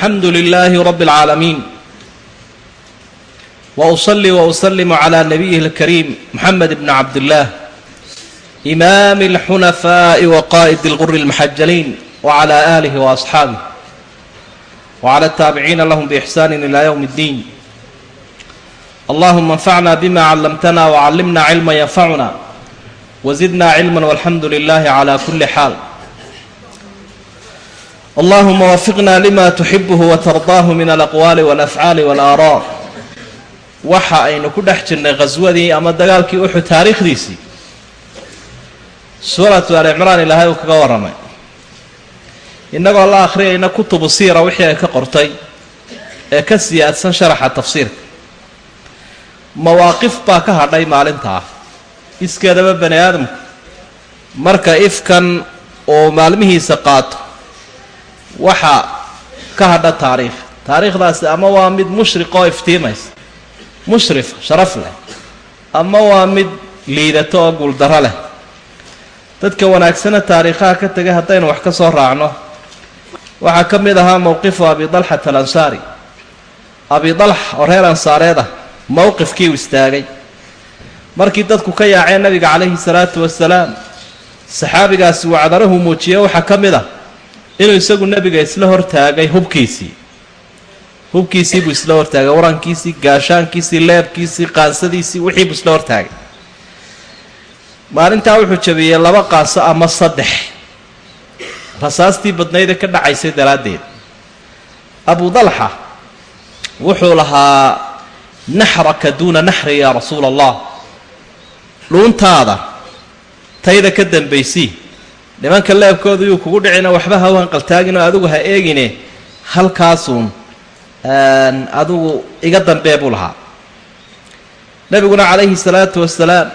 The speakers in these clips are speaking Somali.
alxamdu lilaahi rabi اlcaalamiin wausalli wausalimu calaa nabiyihi اlkariim moxamed bni cabdillaah imaami اlxunafaaءi waqaa'id اlquri اlmaxajaliin wcala aalihi waasxaabih wcala ataabiciina lahum biixsaani ila ywm اddiin allahuma anfacna bima callamtana wcallimna cilma yanfacuna wzidna cilma walxamdu lilahi cla kuli xaal allahuma wafiqna lima tuxibuhu watardaahu min alaqwaali walafcaali walaaraa. Waxa aynu ku dhex jirnay khaswadii ama dagaalkii uxud taariikhdiisii. Suuratu ali cimraan ilaahay uu kaga warramay. Innagoo la akhriyayna kutubu siira wixii ay ka qortay ee ka siyaadsan sharaxa tafsiirka. Mawaaqif baa ka hadhay maalintaa iskeedaba bani aadamku. Marka ifkan uu maalmihiisa qaato waxa ka hadha taariikh. Taariikhdaasi ama waa mid mushriq oo iftiimaysa. Mushrif sharaf leh. Ama waa mid liidato oo guuldarro leh. Dadka wanaagsana taariikhaha ka tegay haddaynu wax ka soo raacno. Waxaa ka mid ahaa mowqifu abi dalxat alansaari abi dalx oo reer ansaareed ah mowqifkii uu istaagay. Markii dadku ka yaaceen nabiga calayhi salaatu wasalaam saxaabigaasi wacdarahu muujiye waxaa ka mid ah inuu isagu nebiga isla hortaagay hubkiisii. Hubkiisii buu isla hortaagay warankiisii gaashaankiisii leebkiisii qaansadiisii wixii buu isla hortaagay maalintaa wuxuu jabiyey laba qaaso ama saddex. Rasaastii badnaydee ka dhacaysay daraaddeed. Abu dalxa wuxuu lahaa naxraka duuna naxri yaa rasuula allah dhuuntaada tayda ka dambaysii nimanka leebkooda yuu kugu dhicina waxba ha u hanqaltaaginoo adigu ha eegine. Halkaasuun adigu iga dambee buu lahaa. Nebiguna calayhi salaatu wasalaam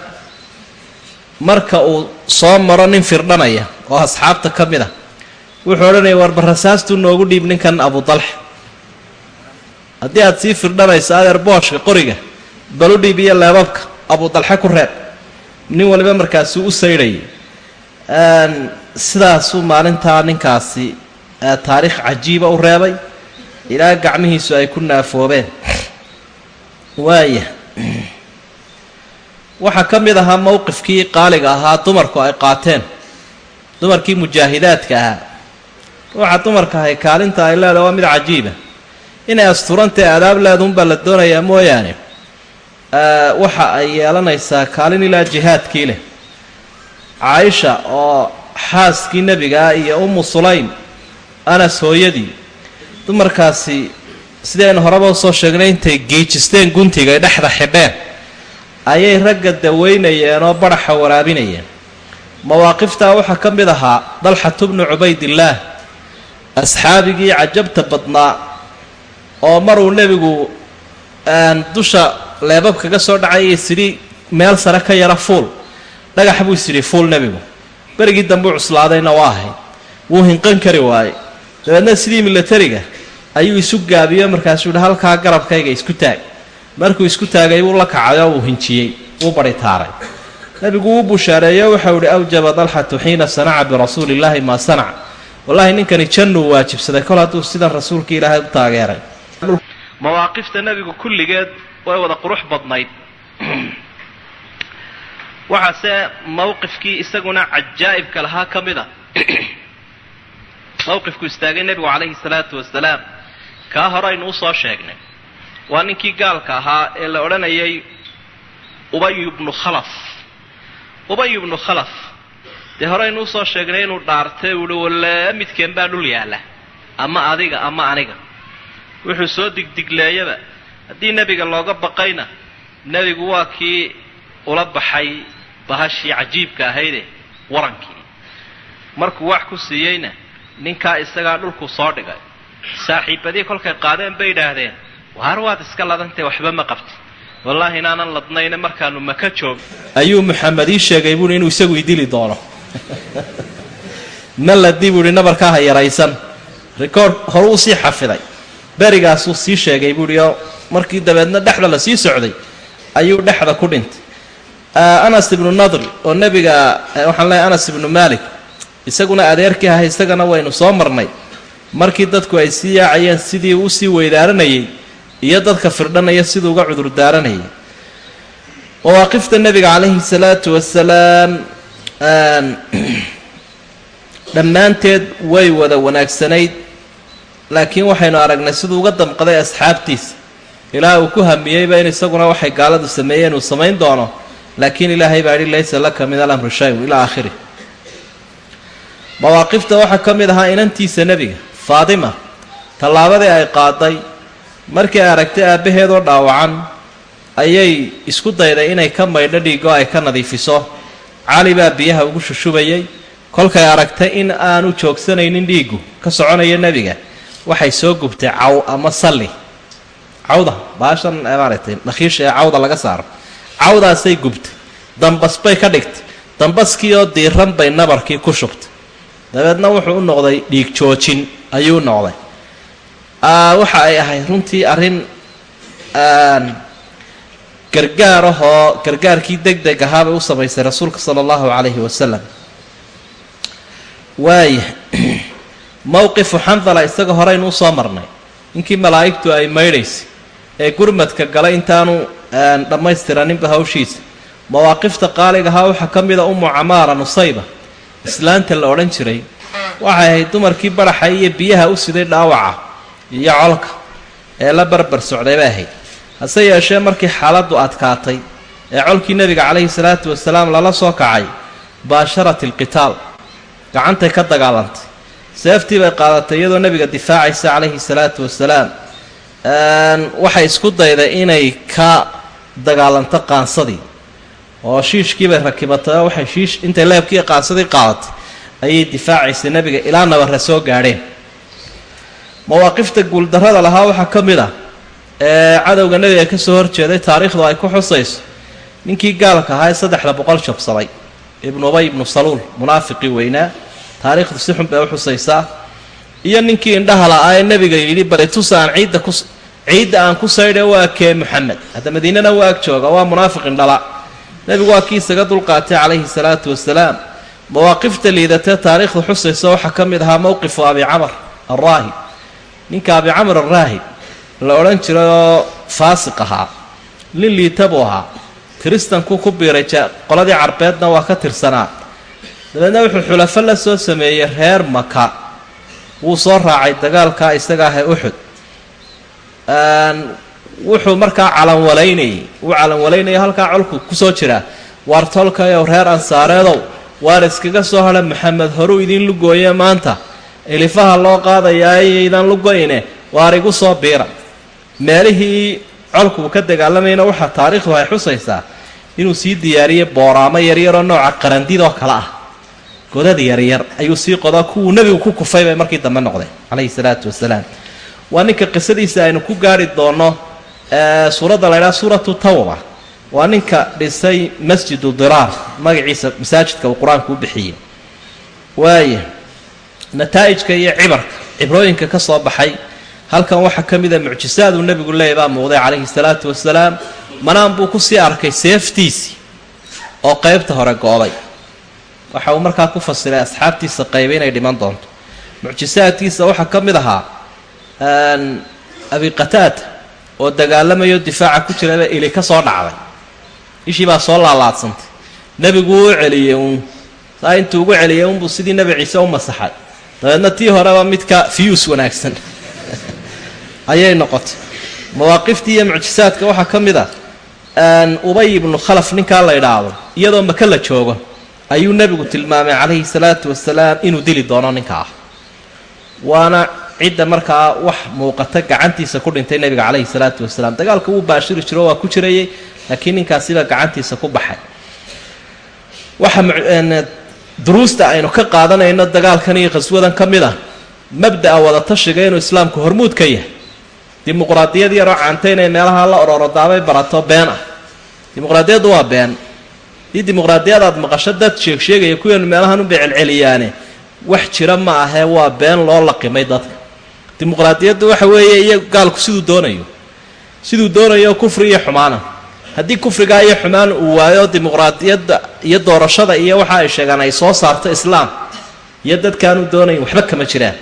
marka uu soo maro nin firdhanaya oo asxaabta ka mid a wuxuu odhanaya warba rasaastuu noogu dhiib ninkan abu dalxa haddii aad sii firdhanayso adeer booshka qoriga balu dhiib iyo leebabka abu dalxe ku reeb. Nin waliba markaasuu u saydhayay sidaasuu maalintaa ninkaasi taariikh cajiiba u reebay. Ilaa gacmihiisu ay ku naafoobeen. Waaya waxaa ka mid ahaa mowqifkii qaaliga ahaa dumarku ay qaateen. Dumarkii mujaahidaadka ahaa. Ruuxa dumarka ahay kaalinta ay leedahay waa mid cajiiba inay asturantee aadaab leedunbaa la doonayaa mooyaane. Waxa ay yeelanaysaa kaalin ilaa jihaadkii leh caaisha oo xaaskii nebigaa iyo ummu sulaym anas hooyadii dumarkaasi sidaynu horeba u soo sheegnay intay giijisteen guntiga ay dhexda xidheen ayay ragga daweynayeen oo badhaxa waraabinayeen. Mawaaqiftaa waxaa ka mid ahaa dalxatu bnu cubaydillaah asxaabigii cajabta badnaa oo maruu nebigu dusha leebab kaga soo dhacay isidhi meel sare ka yara fuul dhagax buu isidhi fuul nebigu berigii dambuu cuslaadayna waa ahayd wuu hinqan kari waayey. Dabeedna sidii milatariga ayuu isu gaabiyo markaasuu yihi halkaa garabkayga isku taag. Markuu isku taagay wuu la kacay oo uu hinjiyey wuu badhitaaray nebigu wuu bushaareeyo waxau ihi awjaba dalxatu xiina sanaca birasuuli illaahi maa sanac. Wallaahi ninkani jannuu waajibsaday kol hadduu sidan rasuulka ilaahay u taageeray. Mawaaqifta nebigu kulligeed way wada qurux badnayd waxaase mowqifkii isaguna cajaa'ibka lahaa ka mid a mowqifku istaagay nebigu calayhi salaatu wasalaam kaa horeynu u soo sheegnay. Waa ninkii gaalka ahaa ee la odhanayay ubayu bnu khalaf. Ubayu bnu khalaf dee horeynu u soo sheegnay inuu dhaartay uhi walle midkeen baa dhul yaalla. Ama adiga ama aniga. Wuxuu soo digdigleeyaba haddii nebiga looga baqayna nebigu waa kii ula baxay bahashii cajiibka ahayde warankii. Markuu wax ku siiyeyna ninkaa isagaa dhulku soo dhigay. Saaxiibadii kolkay qaadeen bay idhaahdeen waar waad iska ladantay waxba ma qabti. Wallaahi inaanan ladnayna markaanu maka joog. Ayuu maxamed ii sheegay buuhi inuu isagu idili doono. Ma ladii buu ihi nabarkaa ha yaraysan. Rikoord horu u sii xafiday. Berigaasuu sii sheegay buuhi oo markii dabeedna dhexda la sii socday ayuu dhexda ku dhintay anas ibnu nadri oo nebiga waxaan leehay anas ibnu malik. Isaguna adeerkii ahay isagana waynu soo marnay. Markii dadku ay sii yaacayeen sidii u sii weydaaranayay iyo dadka firdhanaya siduu uga cudur daaranayay mawaaqifta nebiga calayhi salaatu wasalaam dhammaanteed way wada wanaagsanayd. Laakiin waxaynu aragnay siduu uga damqaday asxaabtiisa ilaa uu ku hamiyeyba in isaguna waxay gaaladu sameeyeen uu samayn doono laakiin ilaahay baa idhi laysa laka min alamri shay-un ilaa aakhirih mawaaqifta waxaa ka mid ahaa inantiisa nebiga faadima tallaabadii ay qaaday markii ay aragtay aabbaheedoo dhaawacan ayay isku dayday inay ka maydho dhiigo ay ka nadiifiso. Cali baa biyaha ugu shushubayay. Kolkay aragtay in aanu joogsanaynin dhiiggu ka soconaya nebiga waxay soo gubtay caw ama salli. Cawda baashan maaragtay nakhiisha ee cawda laga saaro cawdaasay gubtay dambas bay ka dhigtay dambaskii oo diiran bay nabarkii ku shubtay. Dabeedna wuxuu u noqday dhiig joojin ayuu noqday. Waxa ay ahayd runtii arrin gargaar ahoo gargaarkii deg deg ahaabay u samaysay rasuulka sala allahu calayhi wasalam waaya mowqifu xandala isaga horeynu u soo marnay. Ninkii malaa'igtu ay maydhaysay ee gurmadka galay intaanu dhammaystiraninba hawshiisa. Mawaaqifta qaaligahaa waxaa ka mida umu camaara nusayba. Islaanta la odhan jiray waxay ahayd dumarkii baraxa iyo biyaha u siday dhaawaca iyo colka ee la barbar socday bay ahayd. Hase yeeshee markii xaaladdu adkaatay ee colkii nebiga calayhi salaatu wasalaam lala soo kacay baasharat ilqitaal gacantay ka dagaalantay. Seeftii bay qaadatay iyadoo nebiga difaacaysa calayhi salaatu wasalaam. Waxay isku dayday inay ka dagaalanto qaansadii. Oo shiishkii bay rakibatay oo waxay shiish intay leebkii qaansadii qaadatay ayay difaacaysay nebiga ilaa nabarra soo gaadheen. Mawaaqifta guuldarrada lahaa waxaa ka mid ah ee cadowga nebiga ka soo horjeeday taariikhdu ay ku xusayso. Ninkii gaalka ahaa ee saddexda boqol jabsaday ibnu ubay ibnu saluul munaafiqii weynaa. Taariikhdu si xun bay u xusaysaa. Iyo ninkii indhaha la-aa ee nebiga yidhi bari tusa aan ciidda ku ciidda aan ku saydhe waa kee moxamed hadda madiinana waa ag jooga waa munaafiq indhala nebigu waa kii isaga dulqaatay calayhi salaatu wasalaam mawaaqifta liidatee taariikhda xusaysa waxaa ka mid ahaa mowqifu abi camar alraahib ninka abi camar alraahib la odhan jiray oo faasiq ahaa nin liita buu ahaa. Kiristanku ku biiray qoladii carbeedna waa ka tirsanaa. Dabeedna wuxuu xulafo la soo sameeyey reer maka wuu soo raacay dagaalkaa isaga ah uxud wuxuu markaa calanwalaynayay uu calanwalaynaya halkaa colku ku soo jiraa waar tolkayow reer ansaareedow waar iskaga soo hadha maxamed horuu idiin lugooye maanta. Ilifaha loo qaadayaa iyaydaan lugoyne waar igu soo biira. Meelihii colkuu ka dagaalamayna waxaa taariikhdu ay xusaysaa inuu sii diyaariyey booraamo yaryaroo nooca qarandidoo kale ah. Godad yaryar ayuu sii qodaa kuwuu nebigu ku kufay bay markii dambe noqdeen calayhi salaatu wasalaam waa ninka qisadiisa aynu ku gaari doonno suuradda la ydhaha suuratu tawba. Waa ninka dhisay masjidu diraar magaciisa masaajidka uu qur'aanku u bixiyey. Waaya nataa'ijka iyo cibarka cibrooyinka ka soo baxay halkan waxaa ka mida mucjisaaduu nebigu leeyay baa muuqday calayhi salaatu wasalaam. Manaan buu ku sii arkay seeftiisii oo qeybta hore go-day waxa uu markaa ku fasiray asxaabtiisa qaybay inay dhiman doonto. Mucjisaadkiisa waxaa ka mid ahaa abi qataada oo dagaalamayo difaaca ku jiraba ili ka soo dhacday. Ishii baa soo laalaadsantay nebigu uu celiyey uun. Saa intuu ugu celiyey unbuu sidii nebi ciise u masaxay. Dabeedna tii horeba midka fiyuus wanaagsan. Ayay noqotay. Mawaaqiftii iyo mucjisaadka waxaa ka mid a ubay ibnu khalaf ninkaa la idhaahdo iyadoo maka la joogo ayuu nebigu tilmaamay calayhi salaatu wasalaam inuu dili doono ninka ah waana cidda markaa wax muuqata gacantiisa ku dhintay nebiga calayhi salaatu wasalaam. Dagaalka wuu baashiri jiro waa ku jirayay laakiin ninkaasiba gacantiisa ku baxay. Waxa duruusta aynu ka qaadanayno dagaalkan iyo qhaswadan ka mid ah. Mabda'a wadatashiga inuu islaamku hormuud ka yahay. Dimuqraadiyad yaroo caantay inay meelaha la ororodaabay barato been ah. Dimuqraadiyaddu waa been. Dii dimuqraadiyad aad maqasho dad sheeg sheegaya kuweenu meelahan unbay celceliyaane wax jira ma ahee waa been loo laqimay dadka dimuqraadiyaddu waxa weeye iyo gaalku siduu doonayo. Siduu doonayo kufri iyo xumaana haddii kufrigaa iyo xumaan uu waayo dimuqraadiyadda iyo doorashada iyo waxa ay sheegaan ay soo saarto islaam iyo dadkaanu doonayn waxba kama jiraan.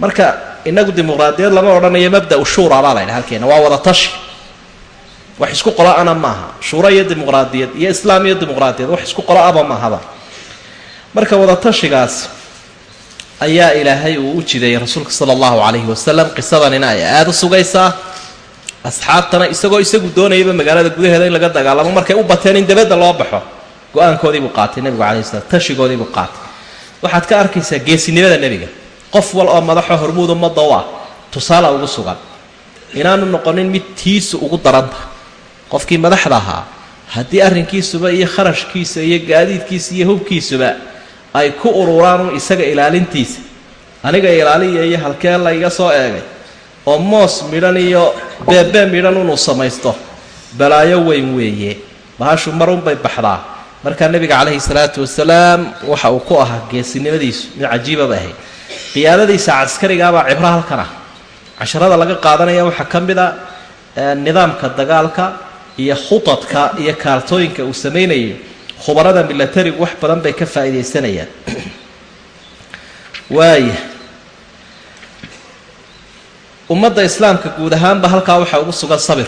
Marka inagu dimuqraadiyad lama odhanayo mabda-u shuura baa la ydhaha halkeena waa wada tashi. Wax isku qolo ana maaha shuuro iyo dimuqraadiyad iyo islaam iyo dimuqraadiyad wax isku qolo aba maahaba marka wada tashigaas ayaa ilaahay uu u jideeyey rasuulka sala allahu calayhi wasalam qisadanina ay aada u sugaysaa asxaabtana isagoo isagu doonayaba magaalada gudaheeda in laga dagaalamo. Markay u bateen in dabadda loo baxo go'aankoodii buu qaatay nebigu calayhi salam tashigoodii buu qaatay. Waxaad ka arkaysaa geesinimada nebiga. Qof wal oo madaxo hormuud ummadda u ah tusaale ugu sugan. Inaanu noqonin mid tiisu ugu daranta. Qofkii madaxda ahaa haddii arrinkiisuba iyo kharashkiisa iyo gaadiidkiisa iyo hubkiisuba ay ku ururaanun isaga ilaalintiisa. Aniga ilaaliya iyo halkee la iga soo eegay? Oo moos midhan iyo beebe midhan unuu samaysto. Balaayo weyn weeye. Bahashu marunbay baxdaa. Markaa nebiga calayhi salaatu wasalaam waxa uu ku ahaa geesinimadiisu. Mid cajiibaba ahayd. Qiyaadadiisa caskarigaabaa cibro halkan ah. Casharada laga qaadanaya waxaa ka mid a nidaamka dagaalka iyo khudadka iyo kaaltooyinka uu samaynayay khubarada milatarigu wax badan bay ka faa'iidaysanayaan waaya ummadda islaamka guud ahaanba halkaa waxaa ugu sugan sabir.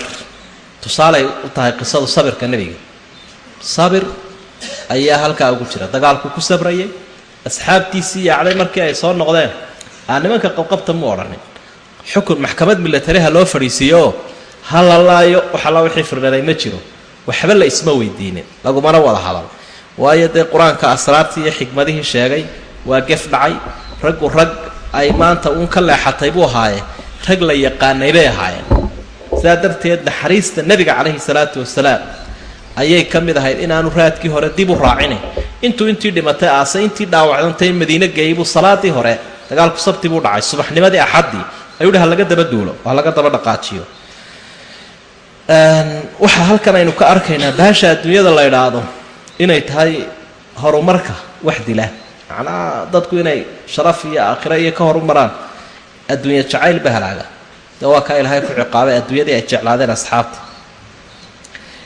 Tusaaley u tahay qisadu sabirka nebiga. Sabir ayaa halkaa ugu jira. Dagaalku ku sabrayay asxaabtiisii yaacday markii ay soo noqdeen aa nimanka qabqabta mu odhanin xukun maxkamad milatariha loo fadhiisiiyo oo ha la laayo waxalla wixii firdhanay ma jiro waxba la isma weydiinin lagumana wada hadal. Waayo dee qur'aanka asraartii iyo xikmadihii sheegay waa gef dhacay. Raggu rag ay maanta uun ka leexatay buu ahaaye rag la yaqaanay bay ahaayeen. Sidaa darteed naxariista nebiga calayhi salaatu wasalaam ayay ka mid ahayd inaanu raadkii hore dib u raacine. Intuu intii dhimatay aase intii dhaawacdantay madiine geeyey buu salaadii hore dagaalku sabti buu dhacay subaxnimadii axaddii ayuu ha laga daba duulo ha laga daba dhaqaajiyo waxaa halkan aynu ka arkaynaa baasha adduunyada la idhaahdo inay tahay horumarka wax dila macnaha dadku inay sharaf iyo aakhiro iyo ka horumaraan. Adduunya jacayl ba halaaga. De waa kaa ilaahay ku ciqaabay adduunyadii ay jeclaadeen asxaabta.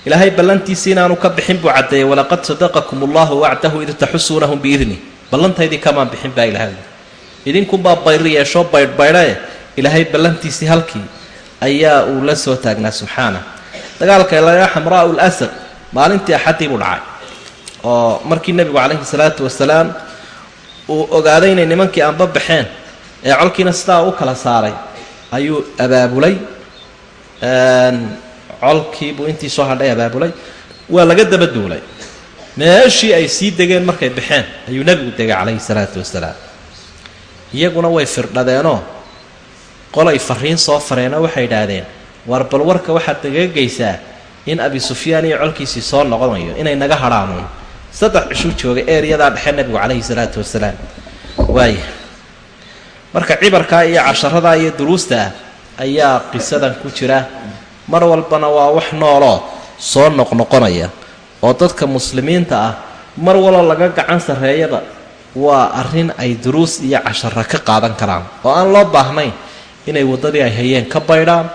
Ilaahay ballantiisii inaanu ka bixin buu caddeeyey walaqad sadaqakum allahu wacdahu id taxusuunahum biidni ballantaydii kamaan bixin baa ilaahay idinkunbaa bayri yeeshoo baydhbaydhae ilaahay ballantiisii halkii ayaa uu la soo taagnaa subxaana dagaalka laga xamraa lasad maalintii axaddii buu dhacay oo markii nebigu calayhi salaatu wasalaam uu ogaaday inay nimankii aanba baxeen ee colkiina sidaa u kala saaray ayuu abaabulay. Colkii buu intii soo hadhay abaabulay. Waa laga daba duulay. Meeshii ay sii degeen markay baxeen ayuu nebigu degay calayhi salaatu wasalaam iyaguna way firdhadeenoo qolay fariin soo fareenoo waxay idhaahdeen war bal warka waxaad nagaga geysaa in abi sufyaan iyo colkiisii soo noqonayo inay naga hadhaanuun saddex cishuu joogay eeryadaa dhexe nebigu calayhi salaatu wasalaam waaya marka cibarkaa iyo casharadaa iyo duruustaa ayaa qisadan ku jira. Mar walbana waa wax nooloo soo noqnoqonaya oo dadka muslimiinta ah mar walba laga gacan sarreeyaba waa arrin ay duruus iyo cashara ka qaadan karaan. Oo aan loo baahnayn inay waddadii ay hayeen ka baydhaan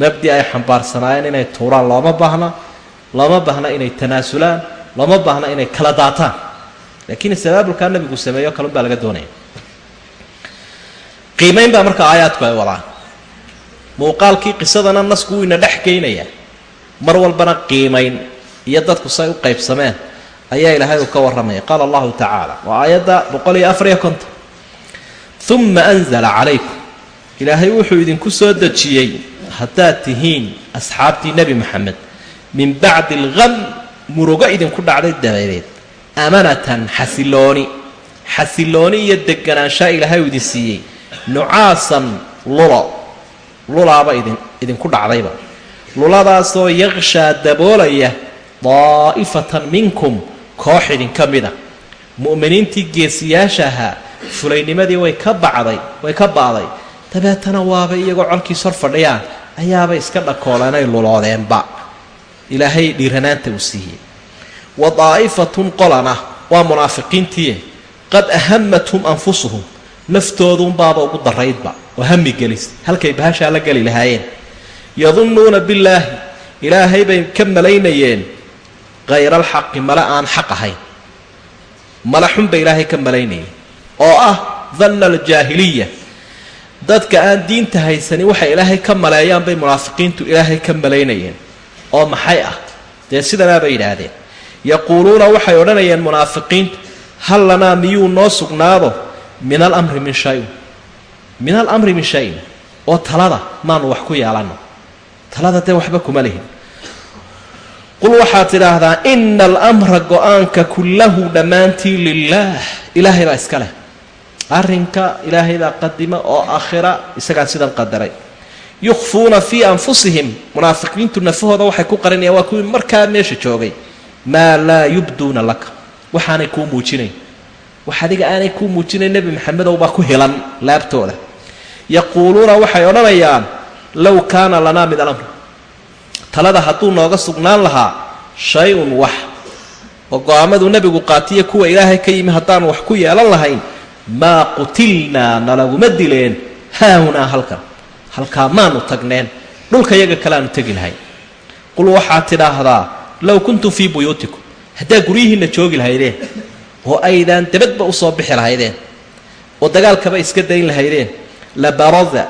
mabdi ay xambaarsanaayeen inay tuuraan looma baahna looma baahna inay tanaasulaan looma baahna inay kala daataan. Laakiin sabaabulkaa nabigu sameeyo kalun baa laga doonaya. Qiimayn baa marka aayaadku ay wadaan. Muuqaalkii qisadana nasku wuu ina dhex geynayaa. Mar walbana qiimayn iyo dadku say u qaybsameen ayaa ilaahay uu ka warramaya. Qaala allahu tacaala waa aayadda boqol iyo afariyo konton. Uma anzala calaykum. Ilaahay wuxuu idinku soo dejiyey haddaad tihiin asxaabtii nebi moxamed min bacdi alqam murugo idinku dhacday dabadeed amanatan xasilooni xasilooni iyo deganaanshaa ilaahay uu idin siiyey. Nucaasan lulo lulaaba idin idinku dhacdayba. Luladaasoo yaqshaa daboolaya daa'ifatan minkum koox idinka mida. Mu'miniintii geesiyaasha ahaa fulaynimadii way ka bacday way ka ba'day. Dabeetana waaba iyagoo colkiis hor fadhiyaan ayaaba iska dhakoolanay luloodeenba. Ilaahay dhiiranaanta uu siiyey. Wa daa'ifatun qolana waa munaafiqiintii qad ahamathum anfusuhum naftooduunbaaba ugu daraydba oo hami gelis halkay bahashaa la geli lahaayeen. Yadunnuuna billaahi ilaahay bay ka malaynayeen hayra alxaqi male aan xaq ahayn. Male xun bay ilaahay ka malaynayeen. Oo ah danna aljaahiliya dadka aan diinta haysanin waxay ilaahay ka maleeyaan bay munaafiqiintu ilaahay ka malaynayeen. Oo maxay ah? Dee sidanaa bay yidhaahdeen. Yaquuluuna waxay odhanayeen munaafiqiintu hal lanaa miyuu noo sugnaado? Min alamri min shayin. Min alamri min shayin. Oo talada maanu wax ku yeelanno talada dee waxba kuma lihin. Qul waxaad tidhaahdaa ina alamra go'aanka kullahu dhammaantii lilaah ilaahay baa iska leh arrinka ilaahay baa qadima oo aakhira isagaa sidan qadaray. Yukhfuuna fii anfusihim munaafiqiintu nafahooda waxay ku qarinayaan waa kuwii markaa meesha joogay. Maa laa yubduuna laka waxaanay kuu muujinayn wax adiga aanay kuu muujinayn nebi maxamedow baa ku hilan laabtooda. Yaquuluuna waxay odhanayaan low kaana lanaa mid alamr. Talada hadduu nooga sugnaan lahaa shay-un wax. Oo go'aamaduu nebigu qaatiya kuwa ilaahay ka yimi haddaanu wax ku yeelan lahayn maa qutilnaa nalaguma dileen haahunaa halkan. Halkaa maanu tagneen dhulka yaga kaleaanu tegi lahayn qul waxaad tidhaahdaa low kuntum fii buyuutikum haddaa guryihiinna joogi lahaydeen oo aydaan dabadba u soo bixi lahaydeen oo dagaalkaba iska dayn lahaydeen la barada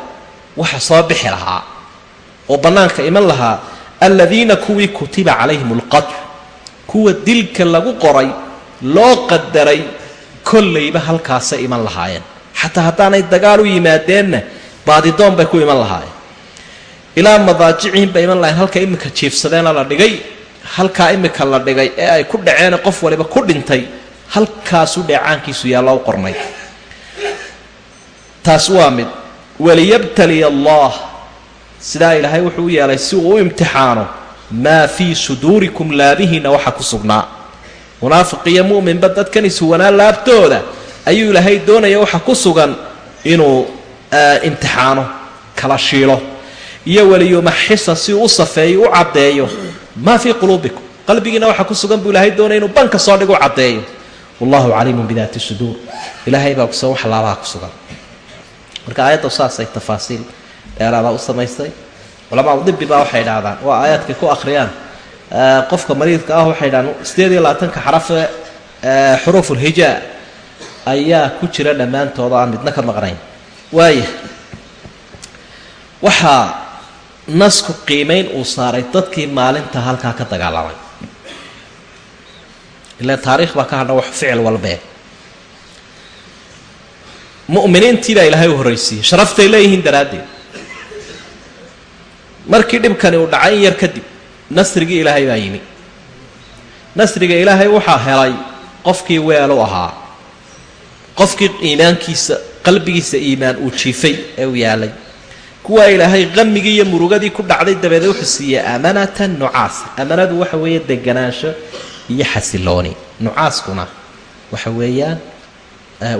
waxa soo bixi lahaa oo bannaanka iman lahaa aladiina kuwii kutiba calayhim alqatl kuwa dilka lagu qoray loo qadaray kollayba halkaasay iman lahaayeen. Xataa haddaanay dagaal u yimaadeenna baadidoon bay ku iman lahaayeen. Ilaa madaajicihim bay iman lahayen halka iminka jiifsadeena la dhigay halkaa imika la dhigay ee ay ku dhaceene qof waliba ku dhintay halkaasuu dheecaankiisu yaalloo u qornay. Taas waa mid waliyabtaliya allah. Sidaa ilaahay wuxuu u yeelay si uu u imtixaano maa fii suduurikum laabihiinna waxa ku sugnaa munaafiq iyo mu'minba dadkan ishuwanaa laabtooda. Ayuu ilaahay doonaya waxa ku sugan inuu imtixaano kala shiilo. Iyo waliyumaxisa si uu u safeeyo u caddeeyo. Maa fii quluubikum. Qalbigiina waxa ku sugan buu ilaahay doonaya inuu banka soo dhigu caddeeyo. Wallahu caliimun bidaati suduur. Ilaahay baa kusugan wax laabaha ku sugan. Marka aayadda saasay tafaasiil. Dheeraada u samaystay. Culamaa dibi baa waxay idhaahdaan. Waa aayaadkay ku akhriyaan qofka mariidka ah waxay idhahdaan sideed iyo labaatanka xarafe xuruufulhijaa ayaa ku jira dhammaantooda aan midna ka maqnayn? Waaya waxaa nasku qiimayn uu saaray dadkii maalinta halkaa ka dagaalamay. Ilaan taariikh baa ka hadha wax ficil walbee mu'miniintii baa ilaahay u horraysiiyey sharaftay leeyihiin daraaddeed. Markii dhibkani uu dhacay in yar kadib nasrigii ilaahay baa yimi. Nasriga ilaahay waxaa helay qofkii weelu ahaa. Qofkii iimaankiisa qalbigiisa iimaan uu jiifay ee uu yaalay. Kuwaa ilaahay qamigii iyo murugadii ku dhacday dabeed wuxuu siiyey amanatan nucaas. Amanadu waxa weeye deganaansho iyo xasilooni. Nucaaskuna waxa weeyaan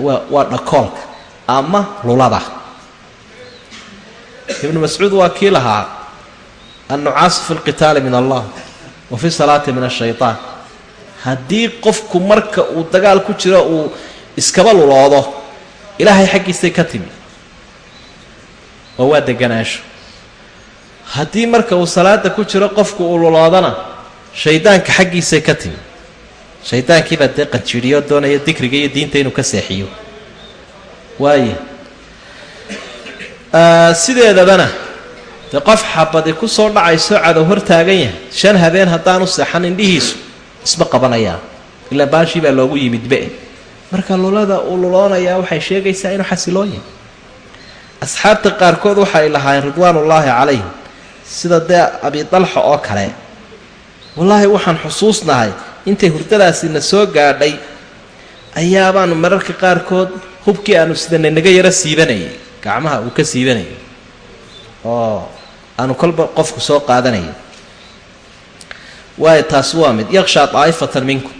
waa waa dhakoolka ama lulada. Ibnu mascuud waa kii lahaa annucaasu fi lqitaali min allah wa fi salaati min ashaytaan haddii qofku marka uu dagaal ku jiro uu iskaba luloodo ilaahay xaggiisay ka timi oo waa deganaansho haddii marka uu salaada ku jiro qofku uu luloodana shaydaanka xaggiisay ka timi shaydaankiibaa dee qanjiidhiyo doonaya dikriga iyo diinta inuu ka seexiyo waaye sideedabana dee qof xabadi ku soo dhacayso cadow hor taagan yahay. Shan habeen haddaanu seexan indhihiisu isma qabanayaan ilaa baashii baa loogu yimidbe marka lulada uu luloonayaa waxay sheegaysaa inuu xasiloon yahay. Asxaabta qaarkood waxay lahaayeen ridwaanullaahi calayhim sida dee abidalxa oo kale. Wallaahi waxaan xusuusnahay intay hurdadaasina soo gaadhay ayaabaanu mararka qaarkood hubkii aanu sidanay naga yaro siibanayay. Gacmaha uu ka siibanayay. Oo aanu kolba qofku soo qaadanayay waayo taasi waa mid yakshaa daa'ifatan minkum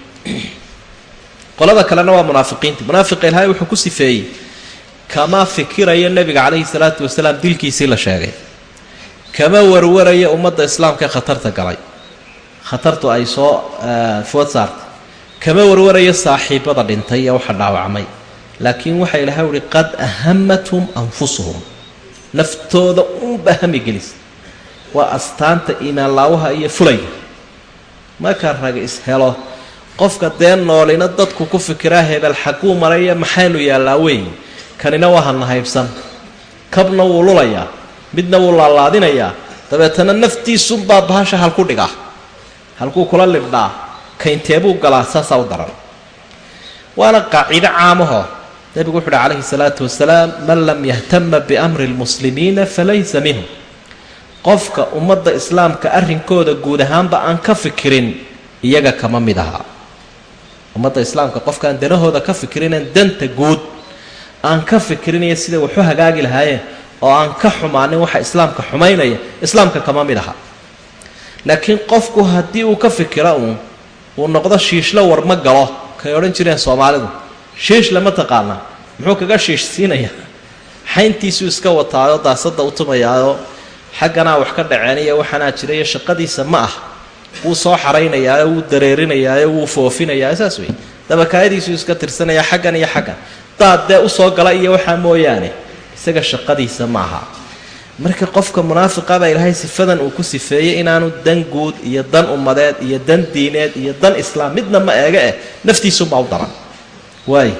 qolada kalena waa munaafiqiintii. Munaafiqa ilaahay wuxuu ku sifeeyey kama fikirayo nebiga calayhi salaatu wasalaam dilkiisii la sheegay. Kama warwarayo ummadda islaamka khatarta galay. Khatartu ay soo food saartay. Kama warwarayo saaxiibada dhintay iyo waxa dhaawacmay. Laakiin waxa ilahay uhi qad ahamathum anfusuhum. Naftooda unba hami gelis waa astaanta iimaanlaawaha iyo fulayga marka raga ishelo qofka dee noolina dadku ku fikiraa hebel xaguu maraya maxaynu yaallaa weyn? Kanina waa hanahaybsan kabna wuu lulayaa midna wuu laalaadinayaa dabeetana naftiisunbaa bahasha halku dhigaa. Halkuu kula libdhaa kaynteebuu galaa saasaa u daran. Waana qaacido caamaho nebigu wuxu uhi calayhi salaatu wasalaam man lam yahtama biamri lmuslimiina falaysa minhum qofka ummadda islaamka arrinkooda guud ahaanba aan ka fikirin iyaga kama mid ahaa ummadda islaamka qofkaan danahooda ka fikirinan danta guud aan ka fikirinayo siday waxu hagaagi lahaayeen oo aan ka xumaanin waxa islaamka xumaynaya islaamka kama mid aha. Laakiin qofku haddii uu ka fikiro uun uu noqdo shiishlo war ma galo. Kay odhan jireen soomaalidu shiishle ma taqaanaa. Muxuu kaga shiish siinayaa xayntiisuu iska wataayoo daasadda u tumayaayoo xagganaa wax ka dhaceen iyo waxaanaa jira iyo shaqadiisa ma ah. Wuu soo xaraynayaayo wuu dareerinayaayo wuu foofinayaa saas wey dabakaayadiisuu iska tirsanayaa xaggan iyo xaggan. Daad dee u soo gala iyo waxaa mooyaane isaga shaqadiisa ma aha. Marka qofka munaafiqabaa ilaahay sifadan uu ku sifeeyey inaanu dan guud iyo dan ummadeed iyo dan diineed iyo dan islaam midna ma eega eh naftiisumaa u daran. Waay.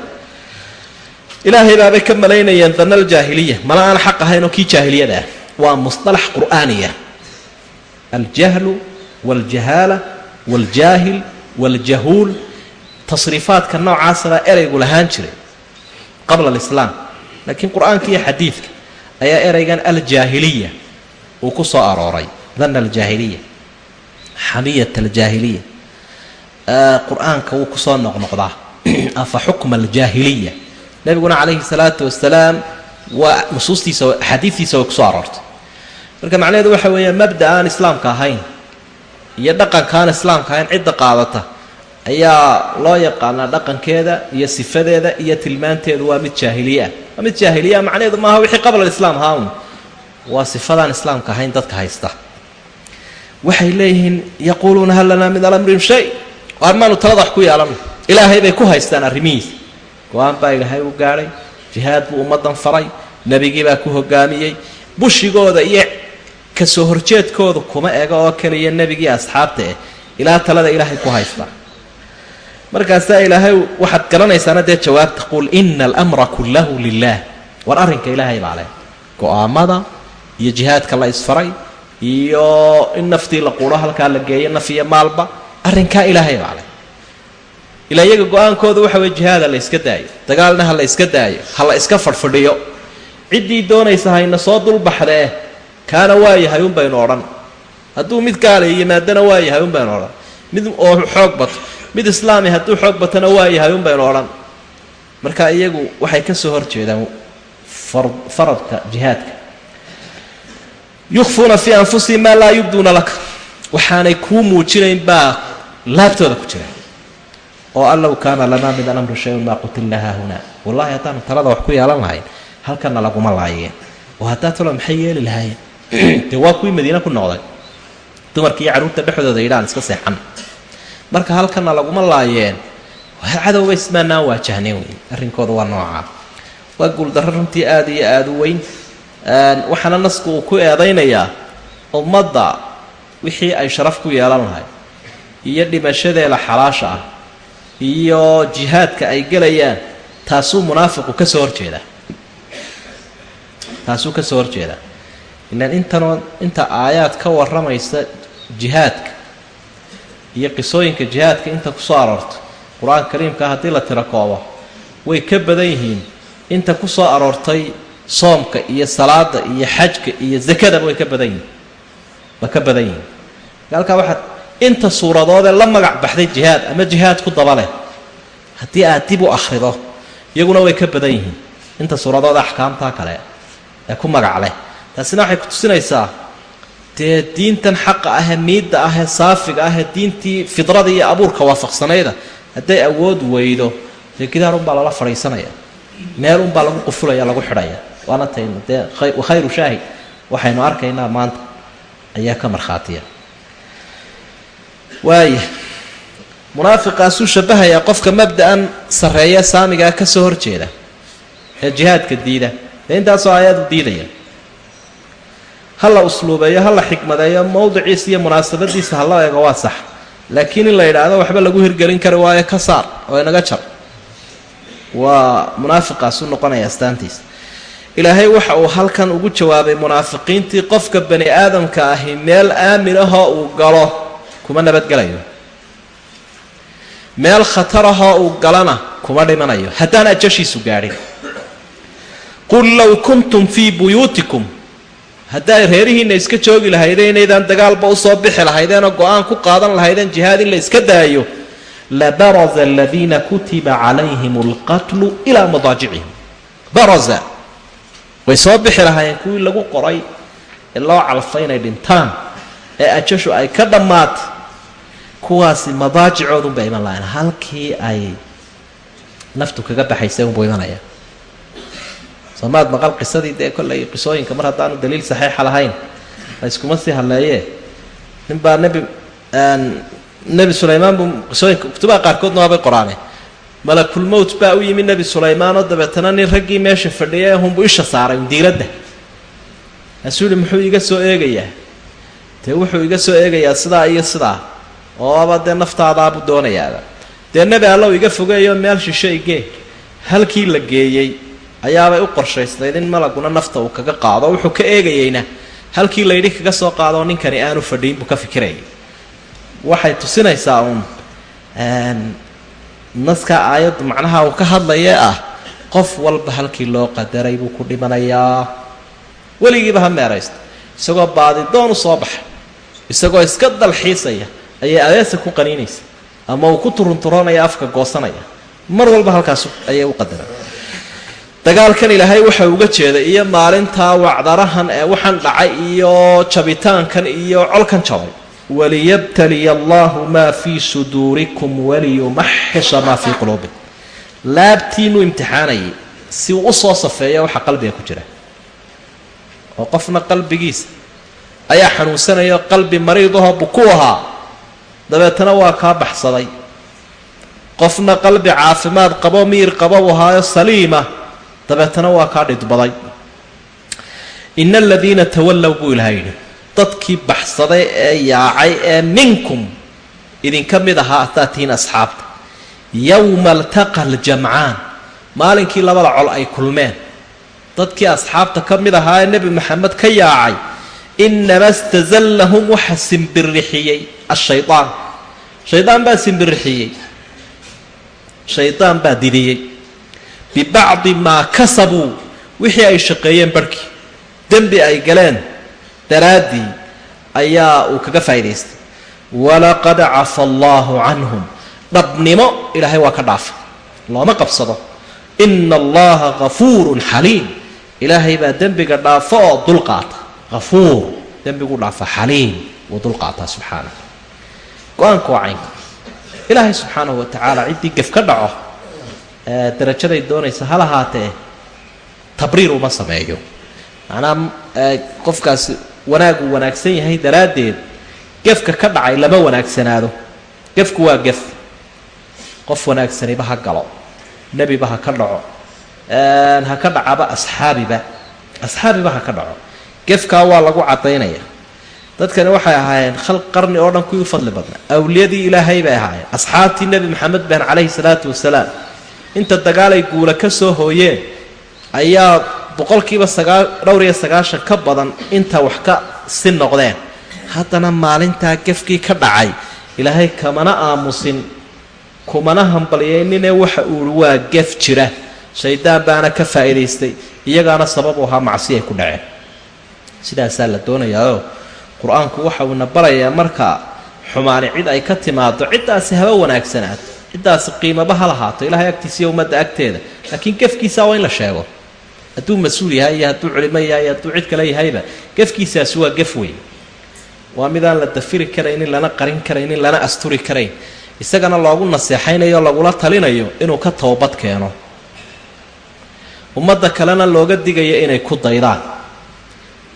Ilaahay baabay ka malaynayeen dana aljaahiliya mala aan xaq ahaynoo kii jaahiliyada ah waa musطalax qur'aaniya aljahlu wاljahaala wاljaahil wاljahuul tasriifaadka noocaasabaa eraygu lahaan jiray qabla alislaam laakiin qur-aanka iyo xadiidka ayaa eraygan aljaahiliya uu ku soo arooray dana aljaahiliya xamiyat aljaahiliya qur-aanka wuu kusoo noqnoqdaa afa xukma aljaahiliya nebiguna calayhi salaatu wasalaam waa nusuustiisa axaadiistiisa way ku soo aroortay. Marka macnaheedu waxa weeye mabda aan islaamka ahayn iyo dhaqanka aan islaamka ahayn cidda qaadata ayaa loo yaqaanaa dhaqankeeda iyo sifadeeda iyo tilmaanteedu waa mid jaahiliye ah waa mid jaahiliye ah macnaheedu maaha wixii qabla islaam ahaa un waa sifadaan islaamka ahayn dadka haysta. Waxay leeyihiin yaquuluuna hal lanaa min alamrin shay. Armaanu talada wax ku yeelano ilaahay bay ku haystaan arrimihiisa. Go'aan baa ilaahay u gaadhay jihaad buu ummaddan faray nebigii baa ku hogaamiyey bushigooda iyo ka soo horjeedkooda kuma ega oo keliya nebigii asxaabta eh. Ilaa talada ilaahay ku haysta. Markaasaa ilaahay waxaad garanaysaana dee jawaabta qul ina almra kullahu lilah war arrinka ilaahay baa leh. Go'aamada iyo jihaadka la isfaray iyo in naftii la quuro halkaa la geeyo naf iyo maalba arrinkaa ilaahay baa leh ilaa iyaga go'aankooda waxa weye jihaada la yska daayo dagaalna ha la yska daayo ha la iska fadhfadhiyo ciddii doonaysa hayna soo dulbaxdee kaana waa yahay un baynu odhan. Hadduu mid gaala yimaadana waa yahay un baynu odhan. Mid oo xoog bato mid islaami hadduu xoog batona waa un baynu odhan. Marka iyagu waxay ka soo hor jeedaan faradka jihaadka. Yukhfuuna fii anfusihim maa laa yubduuna laka waxaanay kuu muujinayn baa laabtooda ku jira oo an low kaana lanaa min alamri shay-un maa qutilna haahunaa wallahi haddaanu talada wax ku yeelan lahayn halkana laguma laayeen oo haddaa talo maxay yeeli lahaayeen? Dee waa kuwii madiine ku noqday. Dumarka iyo carruurta dhexdooda yidhaan iska seexan. Marka halkana laguma laayeen cadowba ismaanaan waajahneen wey? Arrinkooda waa noocaa waa guuldarro runtii aada iyo aada u weyn. Waxaana nasku uu ku eedaynayaa ummadda wixii ay sharaf ku yeelan lahayd iyo dhimashadeeda xalaasha ah iyo jihaadka ay gelayaan taasuu munaafiqu ka soo horjeedaa taasuu ka soo horjeedaa ilaan intanoo inta aayaad ka warramaysa jihaadka iyo qisooyinka jihaadka inta ku soo aroorta qur'aanka kariimka haddii la tiro koobo way ka badan yihiin inta ku soo aroortay soomka iyo salaada iyo xajka iyo zakadaba way ka badan yihiin. Waa ka badan yihiin. Halkaa waxaad inta suuradoodee la magac baxday jihaad ama jihaad ku daba leh haddii aad dib u akhrido iyaguna way ka badan yihiin. Inta suuradooda axkaamtaa kale ee ku magac leh. Taasina waxay ku tusinaysaa dee diintan xaqa ahee miidda ahee saafiga ahee diintii fidrada iyo abuurka waafaqsanayda hadday awood weydo dee gidaar unbaa lala fadhiisanaya. Meel unbaa lagu qufulaya lagu xidhaya. Waana taynu dee khayru shaahid. Waxaynu arkaynaa maanta. Ayaa ka markhaatiya waaya munaafiqaasuu shabahayaa qofka mabda'an sarreeya saamigaa ka soo horjeeda ee jihaadka diida. Dee intaasoo aayaadu diidaya. Ha la usluubeeyo ha la xikmadeeyo mowdiciisa iyo munaasabadiisa ha la eego waa sax. Laakiin in la yidhaahdo waxba lagu hirgelin kari waayo ka saar oo inaga jar waa munaafiqaasu noqonaya astaantiisa ilaahay waxa uu halkan ugu jawaabay munaafiqiintii qofka bani aadamka ahi meel aamin ahoo uu galo kuma nabadgelayo meel khatarahoo uu galana kuma dhimanayo. Haddaan ajashiisu gaadhin. Qul low kuntum fii buyuutikum. Hadday reerihiinna iska joogi lahaydeen inaydaan dagaalba u soo bixi lahaydeenoo go'aan ku qaadan lahaydeen jihaad in la iska daayo labaraza aladiina kutiba calayhim alqatlu ilaa madaajicihim. Baraza. Way soo bixi lahaayeen kuwii lagu qoray ee loo calfay inay dhintaan ee ajashu ay ka dhammaatay kuwaasi madaajicoodunba iman lahayn. Halkii ay naftu kaga baxaysay unbuu imanaya soomaad maqal qisadii dee kollay qisooyinka mar haddaanu daliil saxiixa lahayn la yskuma sii hadleeye. Nin baa nebi nebi sulaymaan buu qisooyinka kutubaha qaarkoodna waabay qoraane malakulmowt baa u yimi nebi sulaymaan oo dabeetana nin raggii meesha fadhiya hunbuu isha saaray undiiradda kaasuu yihi muxuu iga soo eegayaa. Dee wuxuu iga soo eegayaa sidaa iyo sidaa ooaba dee naftaadaabuu doonayaaba dee nebi allow iga fogeeyo meel shisho igee halkii la geeyey ayaabay u qorshaysnayd in malaguna nafta uu kaga qaado wuxuu ka eegayeyna halkii layidhi kaga soo qaadoo ninkani aanu fadhiin buu ka fikirayay waxay tusinaysaa uun naska aayaddu macnaha uu ka hadlayee ah qof walba halkii loo qadaray buu ku dhimanayaa. Weligiiba ha meeraysta isagoo baadidoon u soo baxay isagoo iska dalxiisaya ayay adeesa ku qaniinaysa. Ama uu ku turunturoonaya afka goosanaya. Mar walba halkaas ayay u qadaran dagaalkan ilaahay waxa uga jeeday iyo maalintaa wacdarahan ee waxaan dhacay iyo jabitaankan iyo colkan jabay. Waliyabtaliya allahu maa fii suduurikum waliyumaxisa maa fii quluubikum. Laabtiinuu imtixaanayay. Si uu u soo safeeya waxa qalbiga ku jira. Oo qofna qalbigiisa. Ayaa xanuunsanaya qalbi mariidahoo buku ahaa dabeetana waa kaa baxsaday. Qofna qalbi caafimaad qabo miir qabo u ahaayo saliima dabeetana waa kaa dhidbaday. Ina aladiina tawallow buu ilaha yidhi dadkii baxsaday ee yaacay ee minkum idinka mid ahaa haddaad tihiin asxaabta. Yowma altaqa aljamcaan maalinkii labada col ay kulmeen. Dadkii asxaabta ka mid ahaa ee nebi maxamed ka yaacay inama stazallahum waxa simbirixiyey ashayaan shaydaan baa simbirixiyey shaydaan baa didiyey. Bibacdi maa kasabuu wixii ay shaqeeyeen barhkii dembi ay galeen daraaddii ayaa uu kaga faa'idaystay. Walaqad cafa allaahu canhum. Dhabnimo ilaahay waa ka dhaafay. Looma qabsado. Ina allaha hafuurun xaliim. Ilaahay baa dembiga dhaafo oo dulqaata hafuur dembigu dhaafa xaliim. Wuu dulqaataa subxaana go'aanka waa caynka ilaahay subxaanahu wa tacaala ciddii gef ka dhaco darajaday doonaysa ha lahaatee tabriir uma sameeyo. Macnaha qofkaasi wanaagu wanaagsan yahay daraaddeed gefka ka dhacay lama wanaagsanaado. Gefku waa gef. Qof wanaagsaniba ha galo nebiba ha ka dhaco ha ka dhacaba asxaabiba. Asxaabiba ha ka dhaco. Gefkaa waa lagu caddaynaya dadkani waxay ahaayeen khalq qarni oo dhan kuwii u fadli badnaa. Awliyadii ilaahay bay ahaayeen. Asxaabtii nebi maxamed ben calayhi salaatu wasalaam. Inta dagaalay guula ka soo hooyeen ayaa boqolkiiba sagaa dhowr iyo sagaashan ka badan inta wax ka si noqdeen. Haddana maalintaa gefkii ka dhacay. Ilaahay kamana aamusin kumana hambalyaynine waxa uu waa gef jira. Shaydaan baana ka faa'iidaystay iyagaana sabab u ahaa macsi ay ku dhaceen. Sidaasaa la doonayaao qur'aanku waxa uuna barayaa marka xumaani cid ay ka timaado ciddaasi haba wanaagsanaato ciddaasi qiimaba ha lahaato ilahay agtiisa iyo ummadda agteeda. Laakiin gefkiisa waa in la sheego. Hadduu mas'uul yahay iyo hadduu culimo yahay iyo hadduu cid kale yahayba gefkiisaasi waa gef weyn. Waa midaan la dafiri karaynin lana qarin karaynin lana asturi karayn. Isagana loogu naseexaynayo lagula talinayo inuu ka toobad keeno. Ummadda kalena looga digayo inay ku daydaan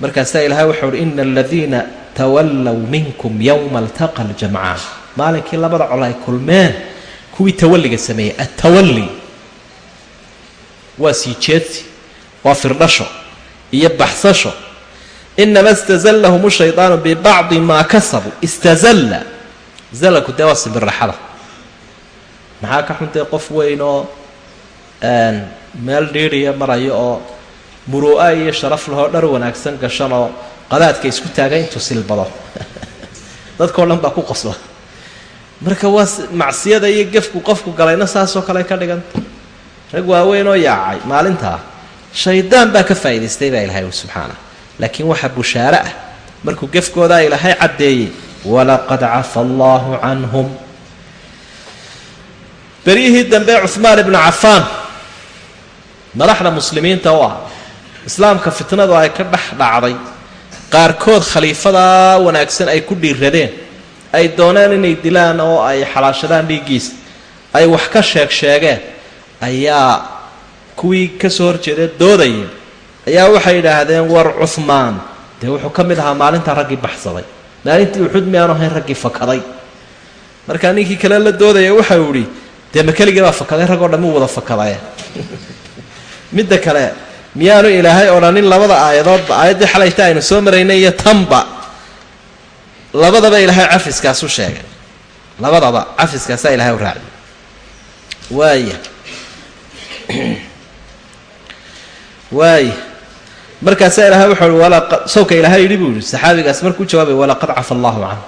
markaasaa ilaahay wuxuu uhi ina aladiina tawallow minkum yowma altaqa aljamcaan maalinkii labada col ay kulmeen kuwii tawalliga sameeyey attawalli waa sii jeedsi waa firdhasho iyo baxsasho. Inama istazallahum shaydaanu bibacdi maa kasabuu istazalla zallalku dee waa simbiraxada maxaa ka xuntay qof weyn oo meel dhiidhiya marayo oo muru'a iyo sharaf lahoo dhar wanaagsan gashanoo qadaadka isku taaga intuu silbado dadkao dhan baa ku qosla. Marka waa macsiyada iyo gefku qofku galayna saasoo kale ka dhiganta rag waaweyn oo yaacay maalintaa shaydaan baa ka faa'idaystay baa ilahay subxaana laakiin waxaa bushaare ah markuu gefkoodaa ilaahay caddeeyey walaqad cafa allaahu canhum. Beryihii dambe cuhmaan ibnu cafaan madaxda muslimiinta u ah islaamka fitnadu ay ka dhex dhacday qaarkood khaliifadaa wanaagsan ay ku dhiiradeen ay dooneen inay dilaan oo ay xalaashadaan dhiiggiisa ay wax ka sheeg sheegeen ayaa kuwii ka soo horjeeda doodayeen. Ayaa waxay yidhaahdeen war cuhmaan dee wuxuu ka mid ahaa maalintaa raggii baxsaday. Maalintii uxud miyaanu ahayn raggii fakaday. Markaa ninkii kale la doodaya waxau idhi dee ma keligii baa fakaday? Ragoo dhammi wada fakadaye midda kale miyaanu ilaahay odhanin labada aayadoodba aayaddii xalayta aynu soo maraynay iyo tanba. Labadaba ilaahay cafiskaasu sheegay. Labadaba cafiskaasaa ilahay u raaciyay waaya waaya markaasaa ilahay wuxuu uhi walaqad sawka ilaahay yidhi buu yihi saxaabigaas markuu jawaabay walaqad cafa allahu canhu.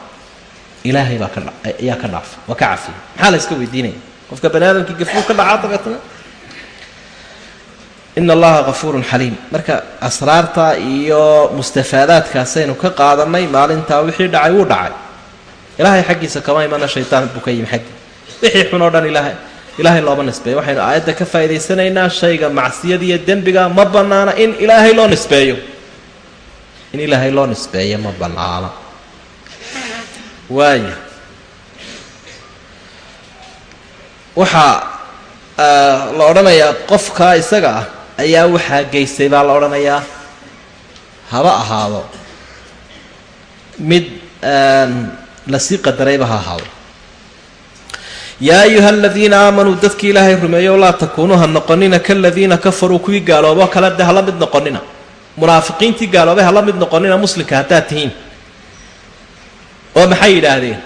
Ilaahay baa ka ayaa ka dhaafay waa ka cafiyay maxaa la yska weydiinaya? Qofka bani aadamkii gafuu ka dhacaa dabeetna ina allaha kafuurun xaliim marka asraarta iyo mustafaadaadkaasaynu ka qaadanay maalintaa wixii dhacay wuu dhacay ilaahay xaggiisa kama imana shaytaan buu ka yimi xaggii wixii xun oo dhan ilaahay ilaahay looma nisbeeyo waxaynu aayadda ka faa'idaysanaynaa shayga macsiyada iyo dembiga ma bannaana in ilaahay loo nisbeeyo in ilaahay loo nisbeeyo ma bannaana waaya waxaa la odhanayaa qofka isaga ah ayaa waxaa geystay baa la odhanayaa haba ahaado. Mid la sii qadarayba ha ahaado. Yaa ayuha aladiina aamanuu dadkii ilaahay rumeeyo laa takuunuu ha noqonina kaladiina kafaruu kuwii gaalooboo kale de hala mid noqonina munaafiqiintii gaaloobay hala mid noqonina muslimka haddaad tihiin. Oo maxay yidhaahdeen?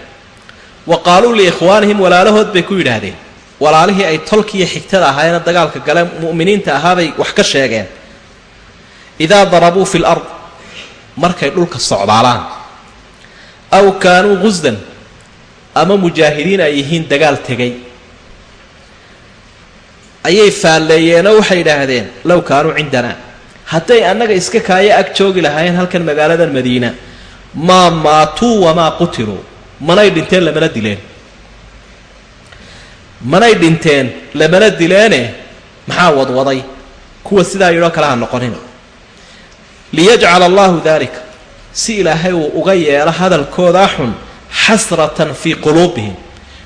Wa qaaluu liikhwaanihim walaalahood bay ku yidhaahdeen walaalihii ay tolkiiyo xigtada ahaayeena dagaalka gale mu'miniinta ahaabay wax ka sheegeen. Idaa darabuu fi lard markay dhulka socdaalaan. Aw kaanuu qusdan ama mujaahidiin ay yihiin dagaal tegay ayay faalleeyeenoo waxay idhaahdeen low kaanuu cindanaa hadday annaga iska kaayo ag joogi lahaayeen halkan magaaladan madiina maa maatuu wamaa qutiluu? Manay dhinteen lamana dileen manay dhinteen lamana dileene maxaa wadwaday? Kuwa sidaa yidhoo kale ha noqonina liyajcala allahu daalika si ilaahay uu uga yeelo hadalkoodaa xun xasratan fii quluubihim.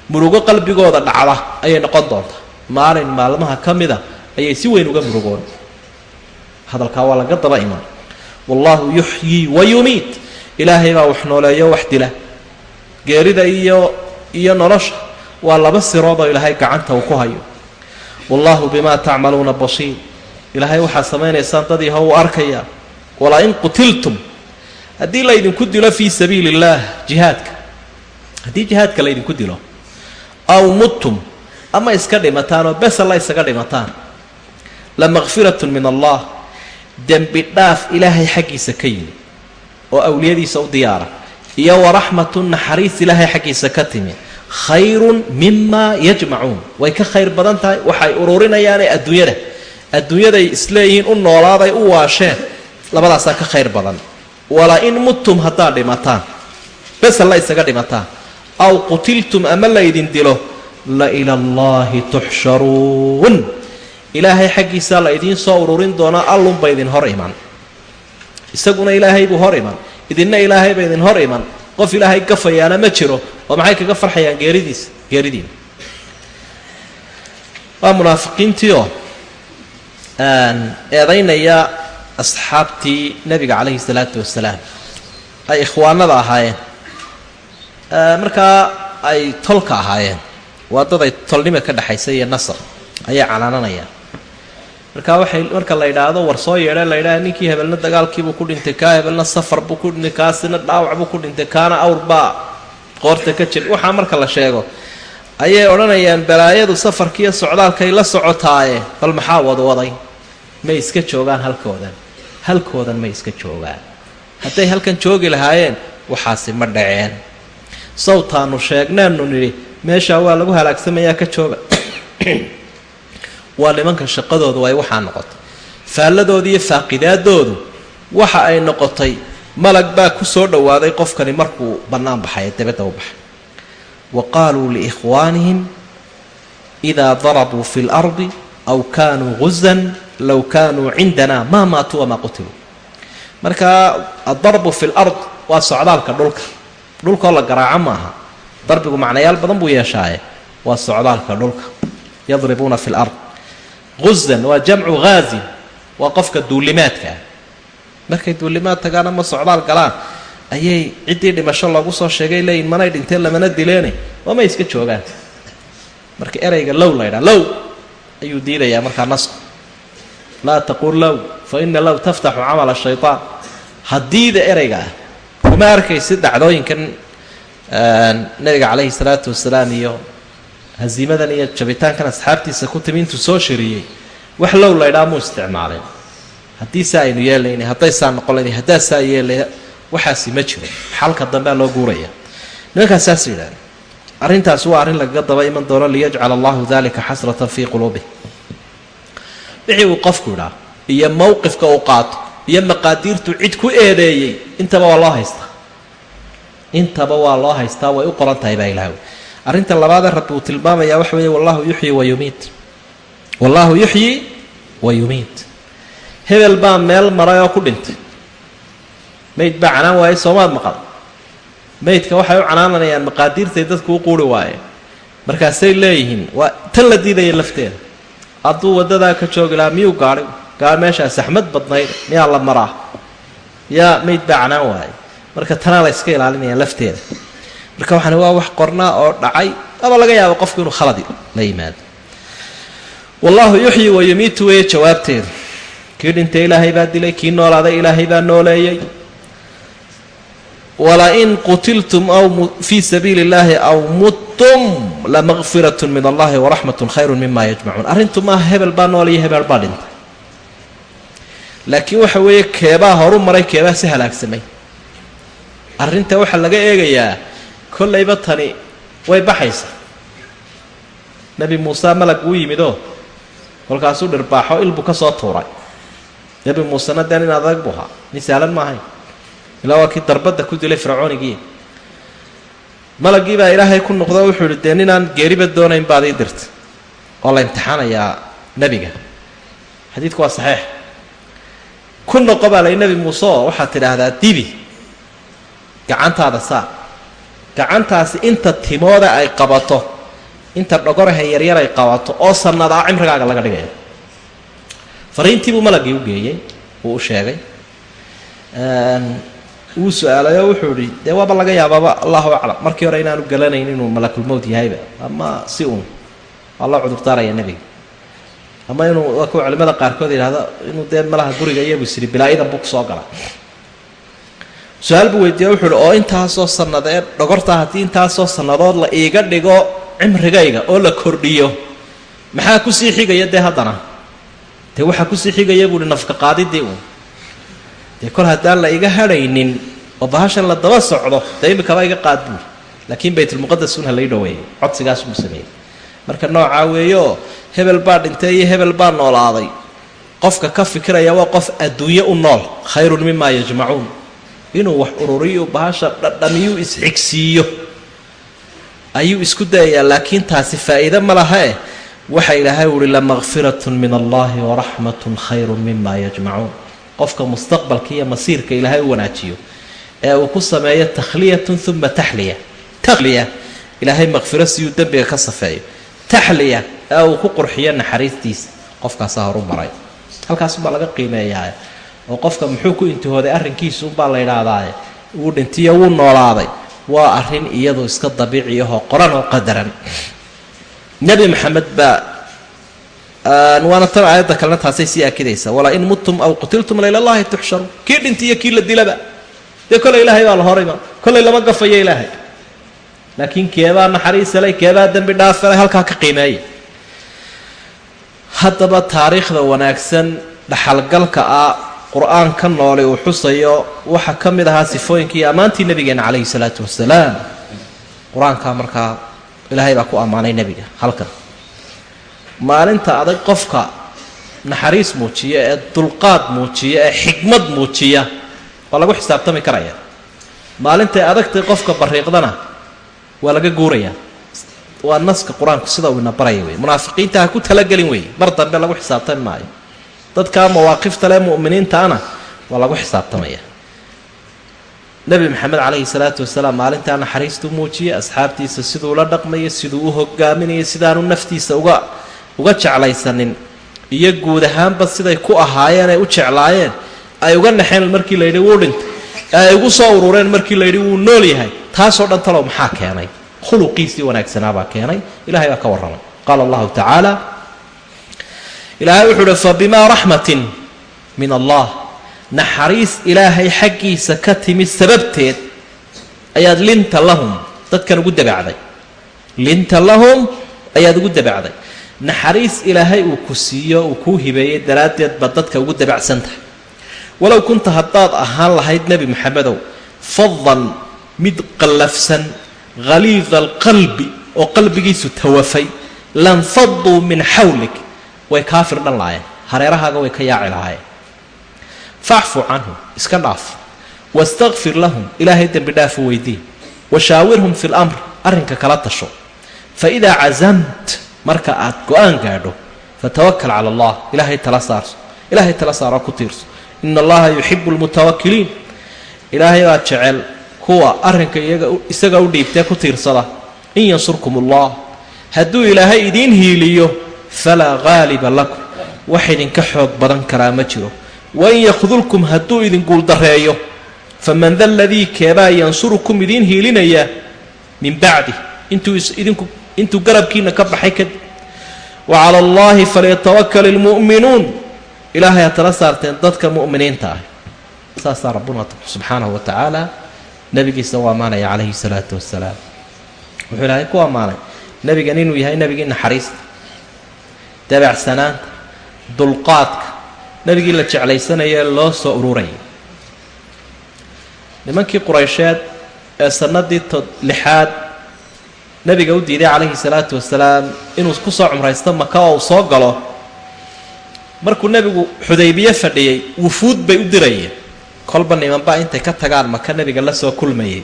Murugo qalbigooda dhacda ayay noqon doontaa. Maalin maalmaha ka mida ayay si weyn uga murugoon. Hadalkaa waa laga daba iman. Wallaahu yuxyii wa yumiit. Ilaahay baa wax nooleeyo wax dila. Geerida iyo iyo nolosha waa laba siroodoo ilaahay gacanta uu ku hayo. Wallaahu bimaa tacmaluuna basiir ilaahay waxaad samaynaysaan ha uu arkaya. Walaa in qutiltum. Haddii laydinku dilo fii sabiili illaah jihaadka. Haddii jihaadka laydinku dilo. Aw mudtum ama iska dhimataan oo besel la isaga dhimataan. La makfiratun min allah. Dembi dhaaf ilaahay xaggiisa ka yimi oo awliyadiisa u diyaara. Iyo waraxmatun naxariis ilaahay xaggiisa ka timi khayrun mimaa yajmacuun way ka khayr badan tahay waxay ururinayaanee adduunyada. Adduunyaday isleeyihiin u noolaaday u waasheen labadaasaa ka khayr badan. Wala in mudtum haddaad dhimataan besel la isaga dhimataan. Aw qutiltum ama laydin dilo la ila allaahi tuxsharuun ilaahay xaggiisaa la idiin soo ururin doonaa allunba idin hor iman. Isaguna ilaahay buu hor iman. Idinna ilaahayba idin hor iman. Qof ilaahay gafayaana ma jiro oo maxay kaga farxayaan geeridiisa geeridiina waa munaafiqiintiioo eedaynaya asxaabtii nebiga calayhi salaatu wasalaam ay ikhwaanada ahaayeen. Markaa ay tolka ahaayeen. Waa dad ay tolnima ka dhexaysa iyo nasar. Ayay canaananayaan. Markaa waxay marka la yidhaahdo war soo yeedhe la yidhaha ninkii hebelna dagaalkiibuu ku dhintay kaa hebelna safar buu ku dhintay kaasina dhaawac buu ku dhintay kaana awr baa qoorta ka jir. Waxaa marka la sheego ayay odhanayaan balaayadu safarkiiyo socdaalkay la socotaaye? Bal maxaa wadwaday may iska joogaan halkoodan. Halkoodan may iska joogaan. Hadday halkan joogi lahaayeen waxaasi ma dhaceen. Sawtaanu sheegneenu nidhi meeshaa waa lagu halaagsamayaa ka jooga. Waa nimanka shaqadoodu ay waxaa noqotay. Faalladooda iyo faaqidaadoodu waxa ay noqotay malag baa ku soo dhowaaday qofkani markuu bannaan baxay dabadda u baxay. Wa qaaluu liikhwaanihim idaa darabuu fi lardi aw kaanuu guzan low kaanuu cindana maa maatuu wamaa qutiluu marka addarbu fi lard waa socdaalka dhulka. Dhulkoo la garaaco maaha. Darbigu macnayaal badan buu yeeshaaye. Waa socdaalka dhulka. Yadribuuna fi lard guzan waa jamcu ghaazin waa qofka duulimaadka. ah markay duulimaad tagaan ama socdaal galaan ayay ciddii dhimasho loogu soo sheegay leeyihiin manay dhinteen lamana dileene waama iska joogaan? Marka ereyga low laydhaa low ayuu diidayaa markaa nasku laa taquul low fa ina low taftaxu camala shaytaan. Haddiida ereyga ah kuma arkaysid dhacdooyinkan nabiga calayhi salaatu wasalaam iyo hasiimadan iyo jabitaankan asxaabtiisa ku timi intuu soo shariyey wax low laydhaa muu isticmaaleen haddii saa aynu yeelayna hadday saa noqon layn haddaa saa yeelay waxaasi ma jiro. Xalka dambea loo guuraya. Nimankaas saas yidhaahda arrintaasi waa arrin lagaga daba iman doono liyajcala allahu dalika xasratan fii quluubih wixii uu qofku idhaa iyo mowqifka uu qaato iyo maqaadiirtu cid ku eedeeyey intaba waa loo haystaa intaba waa loo haystaa way u qoran tahay baa ilaahw arrinta labaadee rabbi uu tilmaamayaa waxa weeye wallahu yuxyi wa yumiit. Wallaahu yuxyi wa yumiit hebel baa meel maray oo ku dhintay. Mayd baa canaan waayey soomaad maqal. Maydka waxay u canaananayaan maqaadiirtay dadku u quuri waayeen markaasay leeyihiin waa tan la diidaya lafteeda. Hadduu waddadaa ka joogi lahaa miyuu gaadhi gaa meeshaa saxmad badnayd miyaa la maraa? Yaa mayd baa canaan waayey marka tanaa la iska ilaalinaya lafteeda. Marka waxaani waa wax qornaa oo dhacay aba laga yaabo qofku inuu khaladi la yimaado. Wallaahu yuxyi wa yumiitu weeye jawaabteedu kii dhintay ilaahay baa dilay kii noolaaday ilaahay baa nooleeyey. Walain qutiltum aw fii sabiili اllahi aw muttum lamaqfirat min allahi waraxmat khayru mima yajmacuun arrintu maaha hebel baa nool iyo hebel baa dhintay. Laakiin waxa weeye keebaa horu maray keebaa si halaagsamay. Arrinta waxaa laga eegayaa kollayba tani way baxaysa nebi muuse malag uu yimidoo kolkaasuu dhirbaaxo ilbu ka soo tuuray nebi muusena dee nin adag buu ahaa. Nin saalan ma ahayn ilaa waa kii darbadda ku dilay fircoonigii malagii baa ilaahay ku noqdo wuxuu ihi dee ninaan geeriba doonayn baad ii dirtay. Oo la imtixaanayaa nebiga xadiidku waa saxiix. Ku noqo baa lay nebi muuse oo waxaad tidhaahdaa dibi. Gacantaada saa. Gacantaasi inta timooda ay qabato inta dhogoraha yaryar ay qabato oo sannadaa cimrigaaga laga dhigaya fariintii buu malagii u geeyey wuu u sheegay. Wuu su'aalay oo wuxuu ihi dee waaba laga yaabaaba allahu aclam. Markii hore inaanu galanayn inuu malakulmowt yahayba. Ama si uun. Waa loo cudurdaaraya nebiga. Ama inuu kuwa culimada qaarkood yidhahdo inuu dee malaha guriga iyagu isiri bilaa-idan buu ku soo gala su'aal buu weydiiya wuxuu ihi oo intaasoo sannadeed dhogortaa haddii intaasoo sannadood la iiga dhigo cimrigayga oo la kordhiyo maxaa ku sii xigaya dee haddana dee waxaa ku sii xigaya buuhi nafka qaadidii uun. Dee kol haddaan la iga hadhaynin oo bahashan la daba socdo dee imikaba iga qaad buuri laakiin baytulmuqadas un ha lai dhoweeyey codsigaasuu sameeyey. Marka noocaa weeyeoo hebel baa dhintay iyo hebel baa noolaaday. Qofka ka fikiraya waa qof adduunye u nool khayrun mimaa yajmacuun. Inuu wax ururiyo bahasha dhadhamiyu isxigsiiyo. Ayuu isku dayayaa laakiin taasi faa'iide ma laha eh waxa ilaahay uhi lamakfiratun min allahi waraxmatun khayrun mima yajmacuun qofka mustaqbalka iyo masiirka ilaahay u wanaajiyo ee uu ku sameeyo takhliyatun uma taxliya takhliya ilaahay makfiro siyuu dembiga ka safeeyo. Taxliya ee uu ku qurxiyo naxariistiisa. Qofkaasaa horu maray. Halkaasumbaa laga qiimeeyaa oo qofka muxuu ku intihooday? Arrinkiisuunbaa la yidhaahdaaye wuu dhintiyo wuu noolaaday. Waa arrin iyadu iska dabiici ahoo qoran oo qadaran nebi maxamed baa waana tan aayadda kalena taasay sii akidaysaa walaa in muttum aw qutiltum la ilallahi tuxsharuun kii dhintiiyo kii la dilaba. Dee kollay ilaahay baa la horayba kollay lama gafayo ilaahay. Laakiin keebaa naxariisalay keebaa dembi dhaafalay halkaa ka qiimeeya haddaba taariikhda wanaagsan dhaxalgalka ah qur'aan ka noolay uu xusayo waxaa ka mid ahaa sifooyinkii ammaantii nabigeena calayhi salaatu wasalaam. Qur'aankaa markaa ilaahay baa ku ammaanay nebiga halkan maalinta adag qofka naxariis muujiya ee dulqaad muujiya ee xikmad muujiya waa lagu xisaabtami karaya. Maalintay adagtay qofka bariiqdana waa laga guurayaa waa naska qur'aanku sida uu ina baraya wey munaafiqiinta ha ku talagelin wey mar dambe lagu xisaabtami maayo. Dadkaa mawaaqifta le mu'miniintaana waa lagu xisaabtamaya nebi maxamed calayhi salaatu wasalaam maalintaa naxariistuu muujiyay asxaabtiisa siduu la dhaqmayay siduu u hogaaminayay sidaanu naftiisa uga uga jeclaysanin. Iyo guud ahaanba siday ku ahaayeen ay u jeclaayeen ay uga naxeen markii layidhi wuu dhintay ay ugu soo urureen markii layidhi wuu nool yahay. Taasoo dhan talow maxaa keenay? Khuluqiisii wanaagsanaabaa keenay. Ilahay baa ka warramay. Qaala allahu tacaala ilaahay wuxuu uhi fabimaa raxmatin min allah naxariis ilaahay xaggiisa ka timid sababteed ayaad linta lahum dadkan ugu dabacday. Linta lahum ayaad ugu dabacday. Naxariis ilaahay uu ku siiyo uu kuu hibeeyey daraaddeed baad dadka ugu dabacsan tahay. Walow kunta haddaad ahaan lahayd nebi maxamedow fadan mid qallafsan haliida alqalbi oo qalbigiisu tawafay lanfaduu min xawlik way kaafir dhan lahaayeen. Hareerahaaga way ka yaaci lahaayeen facfu canhum iska dhaaf wastakfir lahum ilaahay dembi dhaafu weydii washaawirhum fi lamr arrinka kala tasho faidaa casamt marka aad go'aan gaadho fatawakal cala allah ilaahay tala saarso ilaahay tala saaroo ku tiirso ina allaha yuxibu lmutawakiliin ilaahay baa jecel kuwa arrinka iyaga isaga u dhiibtee ku tiirsada in yansurkum allah hadduu ilaahay idiin hiiliyo falaa haaliba lakum wax idinka xoog badan karaa ma jiro wain yakhdulkum hadduu idin guuldareeyo faman da ladii keebaa yansurukum idiin hiilinaya min bacdi intuu idinku intuu garabkiina ka baxay kadib wa cala allaahi falyatawakal ilmu'minuun ilaahay ha tala saarteen dadka mu'miniinta ah saasaa rabbuna subxaanahu wa tacaala nabigiisa u ammaanaya calayhi salaatu wasalaam wuxuu ilaahay ku ammaanay nebigan inuu yahay nebigii naxariista dabacsanaanta dulqaadka nebigii la jeclaysanayee loo soo ururayay nimankii quraysheed ee sanadii lixaad nebiga u diiday calayhi salaatu wasalaam inuu ku soo cumraysto maka oo uu soo galo markuu nebigu xudaybiye fadhiyey wufuud bay u dirayeen. Kolba nimanba intay ka tagaan maka nebiga la soo kulmayay.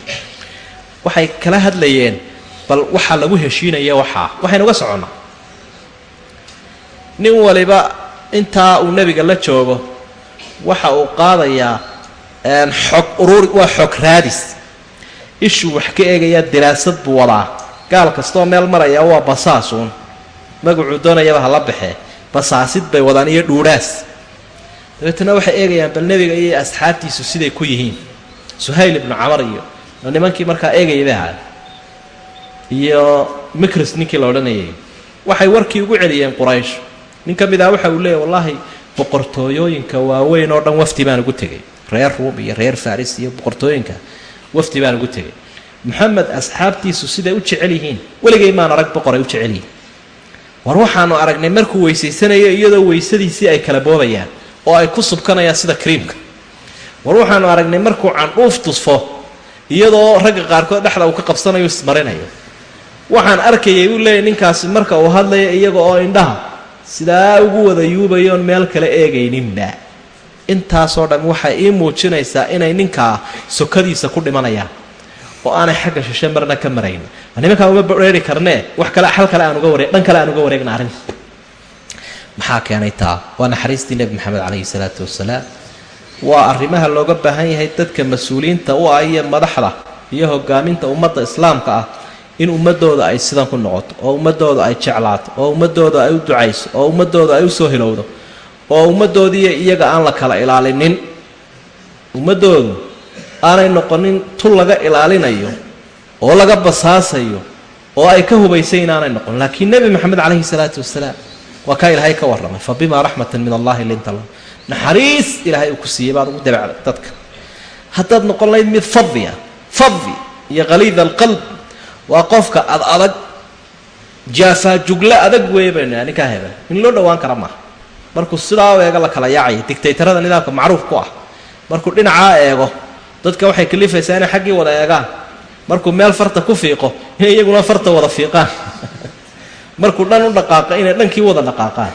Waxay kala hadlayeen bal waxaa lagu heshiinaya waxaa waxaynu uga soconnaa. Nin waliba intaa uu nebiga la joogo waxa uu qaadayaa xog ururi waa xog raadis. Ishuu wax ka eegayaa diraasad buu wadaa gaal kastoo meel maraya waa basaasuun magacuu doonayaba hala baxee basaasid bay wadaan iyo dhuudhaas dabeetana waxay eegayaan bal nebiga iyo asxaabtiisu siday ku yihiin. Suhayl ibnu camar iyo nimankii markaa eegaya bay ahaay iyo micris ninkii la odhanayay. Waxay warkii ugu celiyeen quraysh nin ka mid ah waxa uu leeyahy wallaahi boqortooyooyinka waaweyn oo dhan wafdi baan ugu tegay reer ruum iyo reer faris iyo boqortooyinka wafdi baan ugu tegay moxamed asxaabtiisu siday u jecel yihiin. Weligay maan arag boqor ay u jecel yihiin. War waxaanu aragnay markuu weysaysanayo iyadoo weysadiisii ay kala boobayaan oo ay ku subkanayaan sida kriimka war waxaanu aragnay markuu candhuuf tusfo iyadoo ragga qaarkood dhexda uu ka qabsanayo ismarinayo waxaan arkayay buu leeyahy ninkaasi marka uu hadlaya iyaga oo indhaha sidaa ugu wada yuubayoon meel kale eegayninba intaasoo dhan waxay ii muujinaysaa inay ninkaa sokadiisa ku dhimanayaan. Oo aanay xagga shishe marna ka marayn. Nimankaa uma bareeri karnee wax kale xal kale aan uga waree dhan kale aan uga wareegna arrinta maxaa keenay taa? Waa naxariistii nebi maxamed calayhi salaatu wasalaam. Waa arrimaha looga baahan yahay dadka mas'uuliyiinta u ah iyo madaxda iyo hogaaminta ummadda islaamka ah in ummadooda ay sidan ku noqoto oo ummadooda ay jeclaato oo ummadooda ay u ducayso oo ummadooda ay u soo hilowdo oo ummaddoodiiyo iyaga aan la kala ilaalinin. Ummaddoodu aanay noqonin tul laga ilaalinayo oo laga basaasayo oo ay ka hubaysayn aanay noqon. Laakiin nebi maxamed calayhi salaatu wasalaam waa kaa ilaahay ka warramay fa bimaa raxmatan min allahi linta lahu. Naxariis ilaahay uu ku siiyey baad ugu dabacday dadka. Haddaad noqon layd mid fadliya fadli iyo khaliida alqalb waa qofka ad adag jaafaa adag weeye baynu ninkaa heba in loo dhowaan kara maaha markuu sidaa u eego la kala yaacaya dictaytarada nidaamka macruuf ku ah. Markuu dhinacaa eego dadka waxay kalifaysaa inay xaggii wada eegaan. Markuu meel farta ku fiiqo inay iyaguna farta wada fiiqaan. Markuu dhan u dhaqaaqa inay dhankii wada dhaqaaqaan.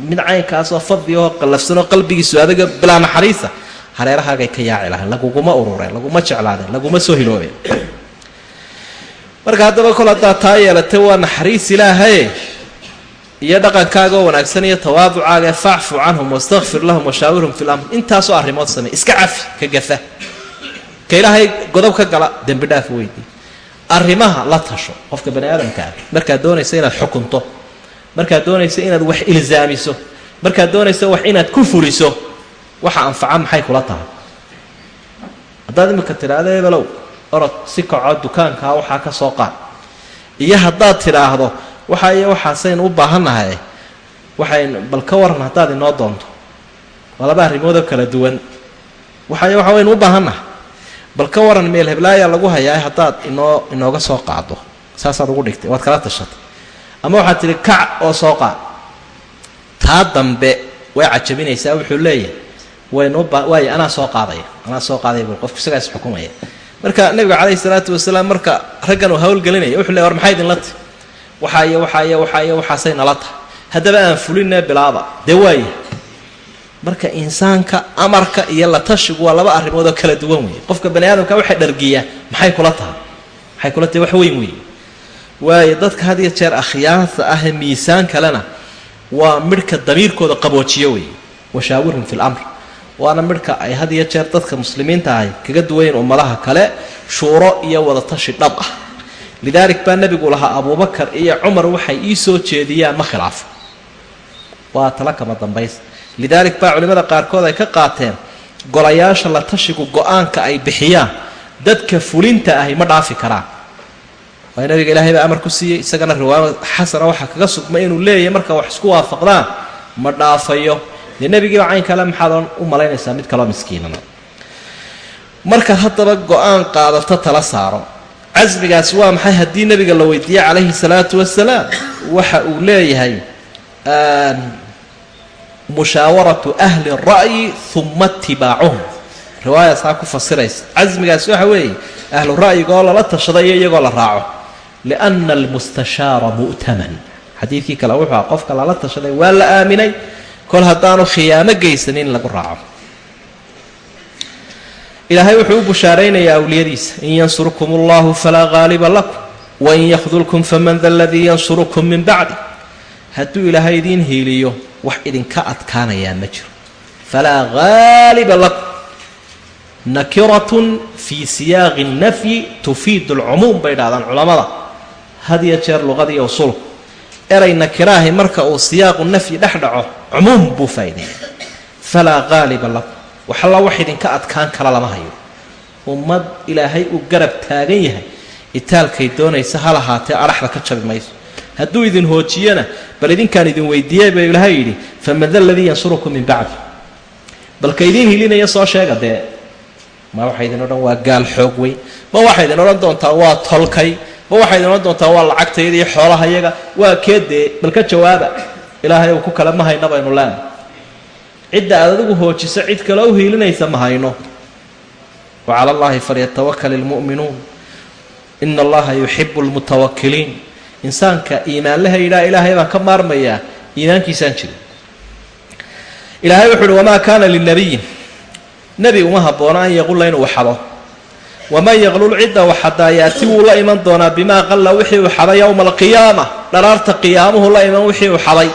Mid caynkaasoo fadli oo qallafsanoo qalbigiisu adaga bilaa naxariisa hareerahaagay ka yaaci lahayn laguguma urureen laguma jeclaadeen laguma soo hiloobeen marka haddaba kol haddaad taa yeelatay waa naxariis ilaahaye iyo dhaqankaagaoo wanaagsan iyo tawaaducaaga ee facfu canhum wastakfir lahum washaawirhum fi lamr intaasoo arrimood samey iska cafi ka gafa. Ka ilaahay godob ka gala dembi dhaaf weydii. Arrimaha la tasho qofka bani aadamka ah. Markaad doonaysa inaad xukunto markaad doonaysa inaad wax ilzaamiso markaad doonaysa wax inaad ku fuliso waxa anfaca maxay kula tahay? Haddaad imika tidhaahdo ebelow orod si kaco dukaankaa waxaa ka soo qaad. Iyo haddaad tidhaahdo waxa iyo u baahannahay waxayn bal ka waran haddaad inoo doonto. Waa laba arrimoodoo kala duwan. Waxay waxa waynu u baahannahay bal ka waran meel heblaayaa lagu hayaa haddaad inoo inooga soo qaado saasaad ugu dhigtay waad kala tashatay. Ama waxaad tidhi kac oo soo qaad. Taa dambe way cajabinaysaa wuxuu leeyahay waynu ba anaa soo qaadaya. Anaa soo qaadaya bul qofku isagaa is xukumaya marka nabiga calayhi salaatu wasalaam marka raggan uu hawlgelinaya wuxuu leey war maxay idinla tahy waxaa iyo waxaa iyo waxaa iyo waxaasay nala tahay. Haddaba aan fulinee bilaaba. Dee waaya marka insaanka amarka iyo la tashigu waa laba arrimood oo kala duwan weeye. Qofka bani aadamka waxay dhargiyaa maxay kula tahay? Maxay kula tahay wax weyn weeye. Waayo dadka had iyo jeer akhyaarta ah ee miisaan kalena waa midhka damiirkooda qaboojiyo weeye. Washaawirhum fi lamr waana midhka ay had iyo jeer dadka muslimiinta ahay kaga duwayen ummadaha kale shuuro iyo wadatashi dhab ah. Lidaalik baa nebigu lahaa abuubakar iyo cumar waxay ii soo jeediyaan ma khilaafo waa tala kama dambaysa lidaalik baa culimmada qaarkood ay ka qaateen golayaasha la tashigu go'aanka ay bixiyaan dadka fulinta ahi ma dhaafi karaan. Waayo nabiga ilaahay baa amar ku siiyey isagana riwaayad xasana waxaa kaga sugmay inuu leeyahay marka wax isku waafaqdaan ma dhaafayo dee nebigiiba cayn kale maxaad u malaynaysaa mid kaloo miskiinana. Markaad haddaba go'aan qaadato tala saaro. Casmigaasi waa maxay? Haddii nebiga la weydiiye calayhi salaatu wasalaam waxa uu leeyahay mushaawaratu ahli ra'yi uma itibaacuhum riwaayaasaa ku fasiraysa. Casmigaasi waxa weeye ahlu ra'yiga oo lala tashada iyo iyagoo la raaco. Liana almustashaara mu'taman. Xadiidkii kale wuxuu aha qofka lala tashaday waa la aaminay kol haddaanu khiyaamo geysanin in lagu raaco. Ilaahay wuxuu u bushaaraynayaa awliyadiisa in yansurkum allahu falaa qaaliba lakum wain yakhdulkum faman da aladii yansurukum min bacdi hadduu ilaahay idiin hiiliyo wax idinka adkaanayaa ma jiro. Falaa qaaliba lakum nakiratun fii siyaaqi nafyi tufiidu alcumuum bay dhahdaan culammada had iyo jeer luqadiiyo usulku eray nakiraahi marka uu siyaaqu nafyi dhex dhaco cumuum buu faa'ideeya falaa qaaliba lakum waxalla wax idinka adkaan kala lama hayo. Ummad ilaahay uu garab taagan yahay. Itaalkay doonaysa ha lahaatee adhaxda ka jabi mayso. Hadduu idin hoojiyana bal idinkaan idin weydiiyey buu ilaahay yidhi faman da aladii yansurukum min bacdi. Balka idiin hilinaya soo sheega dee. Ma waxay idin odhan waa gaal xoog weyn. Ma waxay idin odhan doontaa waa tolkay ma waxay odhan doontaa waa lacagtayda iyo xoolahayaga waa kee dee bal ka jawaaba. Ilaahay ku kale ma hayna baynu leenahay cidda aad adigu hoojiso cid kale u hiilinaysa ma hayno. Wa cala allahi falyatawakal ilmu'minuun ina allaha yuxibu lmutawakiliin insaanka iimaanlaha yidhaha ilaahay baan ka maarmayaa iimaankiisaan jirin. Ilaahay wuxu uhi wamaa kaana linabiyin nebi uma habboona an yaqulla inuu xado waman yaqlul cidda waxadaa yaati wuu la iman doonaa bimaa qalla wixii uu xaday yowma alqiyaama dharaarta qiyaamuhu la iman wixii uu xaday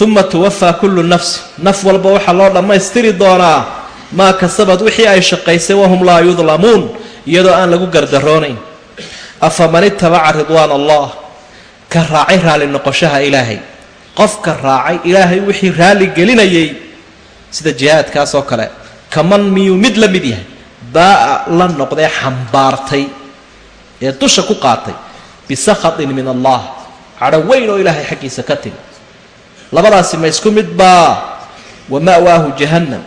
uma tuwafaa kullu nafsi naf walba waxaa loo dhammaystiri doonaa maa kasabad wixii ay shaqaysay wahum laa yudlamuun iyadoo aan lagu gardaroonayn afaman itabaca ridwaan allah ka raacay raalli noqoshaha ilaahay qofka raacay ilaahay wixii raalli gelinayay sida jihaadkaas oo kale kaman miyuu mid la mid yahay baa'a la noqdee xambaartay ee dusha ku qaatay. Bisakhatin min allah. Cadho weyn oo ilaahay xaggiisa ka timi labadaasi ma isku mid baa? Wa ma'waahu jahannam.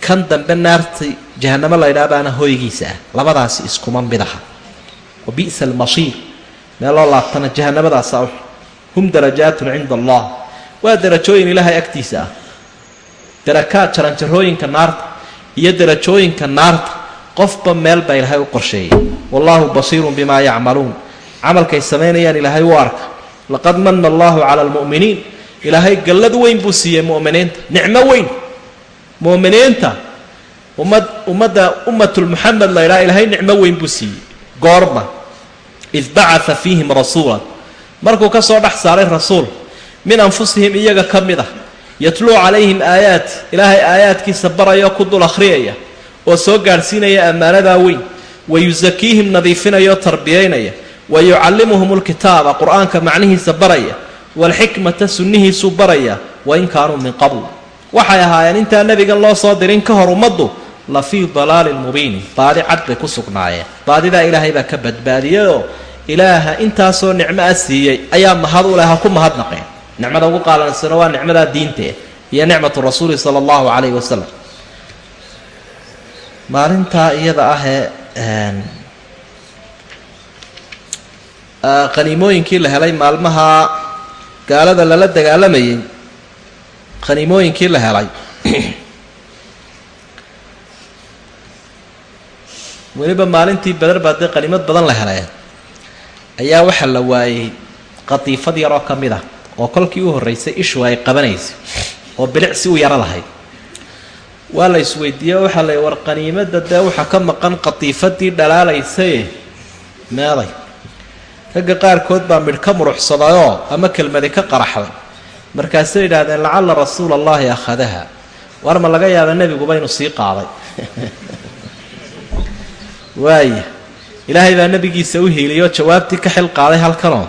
Kan dambe naarta jahannamo laydhaha baana hoygiisa ah. Labadaasi iskuma mid aha. Wa bi'sa almasiir meel loo laabtana jahanamadaasa hum darajaatun cinda allah. Waa darajooyin ilaahay agtiisa ah. Darakaad jaranjarooyinka naarta iyo darajooyinka naarta qofba meel baa ilaahay u qorsheeyay wallaahu basiirun bimaa yacmaluun. Camalkay samaynayaan ilaahay u arka. Laqad mana allaahu cala almu'miniin. Ilaahay gallad weyn buu siiyey mu'miniinta. Nicmo weyn. Mu'miniinta ummad ummadda ummatulmuxamed la ydhaha ilaahay nicmo weyn buu siiyey. Goorma id bacaa fiihim rasuulan. Markuu ka soo dhex saaray rasuul min anfusihim iyaga ka mid ah yatluu calayhim aayaati ilaahay aayaadkiisa barayao ku dul akhriyaya oo soo gaadhsiinaya ammaanadaa weyn. Wa yusakiihim nadiifinaya oo tarbiyaynaya wa yucallimuhum lkitaaba qur'aanka macnihiisa baraya. Waalxikmata sunnihiisuu baraya. Wain kaanuu min qabl. Waxay ahaayeen intaa nebigan loo soo dirin ka hor ummaddu la fii dalaalin mubiinin baadi cad bay ku sugnaayeen. Baadidaa ilaahay baa ka badbaadiyayoo ilaaha intaasoo nicmo a siiyey ayaa mahad u leh ha ku mahadnaqeen. Nicmada ugu qaalansano waa nicmadaa diintee iyo nicmatu rasuuli sala allahu calayhi wasalam maalintaa iyada ahee qaniimooyinkii la helay maalmaha gaalada lala dagaalamayay. Qaniimooyinkii la helay. Weliba maalintii beder baa dee qaniimad badan la helee ayaa waxaa la waayey qatiifad yaroo ka mid ah oo kolkii u horraysay ishu ay qabanaysay oo bilicsi u yaro lahayd waa la isweydiiye waxaa la war qaniimadda dee waxaa ka maqan qatiifadii dhalaalaysaye meeday ragga qaarkood baa midh ka muruxsadayoo ama kelmadi ka qaraxday. Markaasay yidhaahdeen lacalla rasuula allaahi akhadaha. War ma laga yaaba nebiguba inuu sii qaaday. Waaya ilaahay baa nebigiisa u hiiliyoo jawaabtii ka xil qaaday halkanoo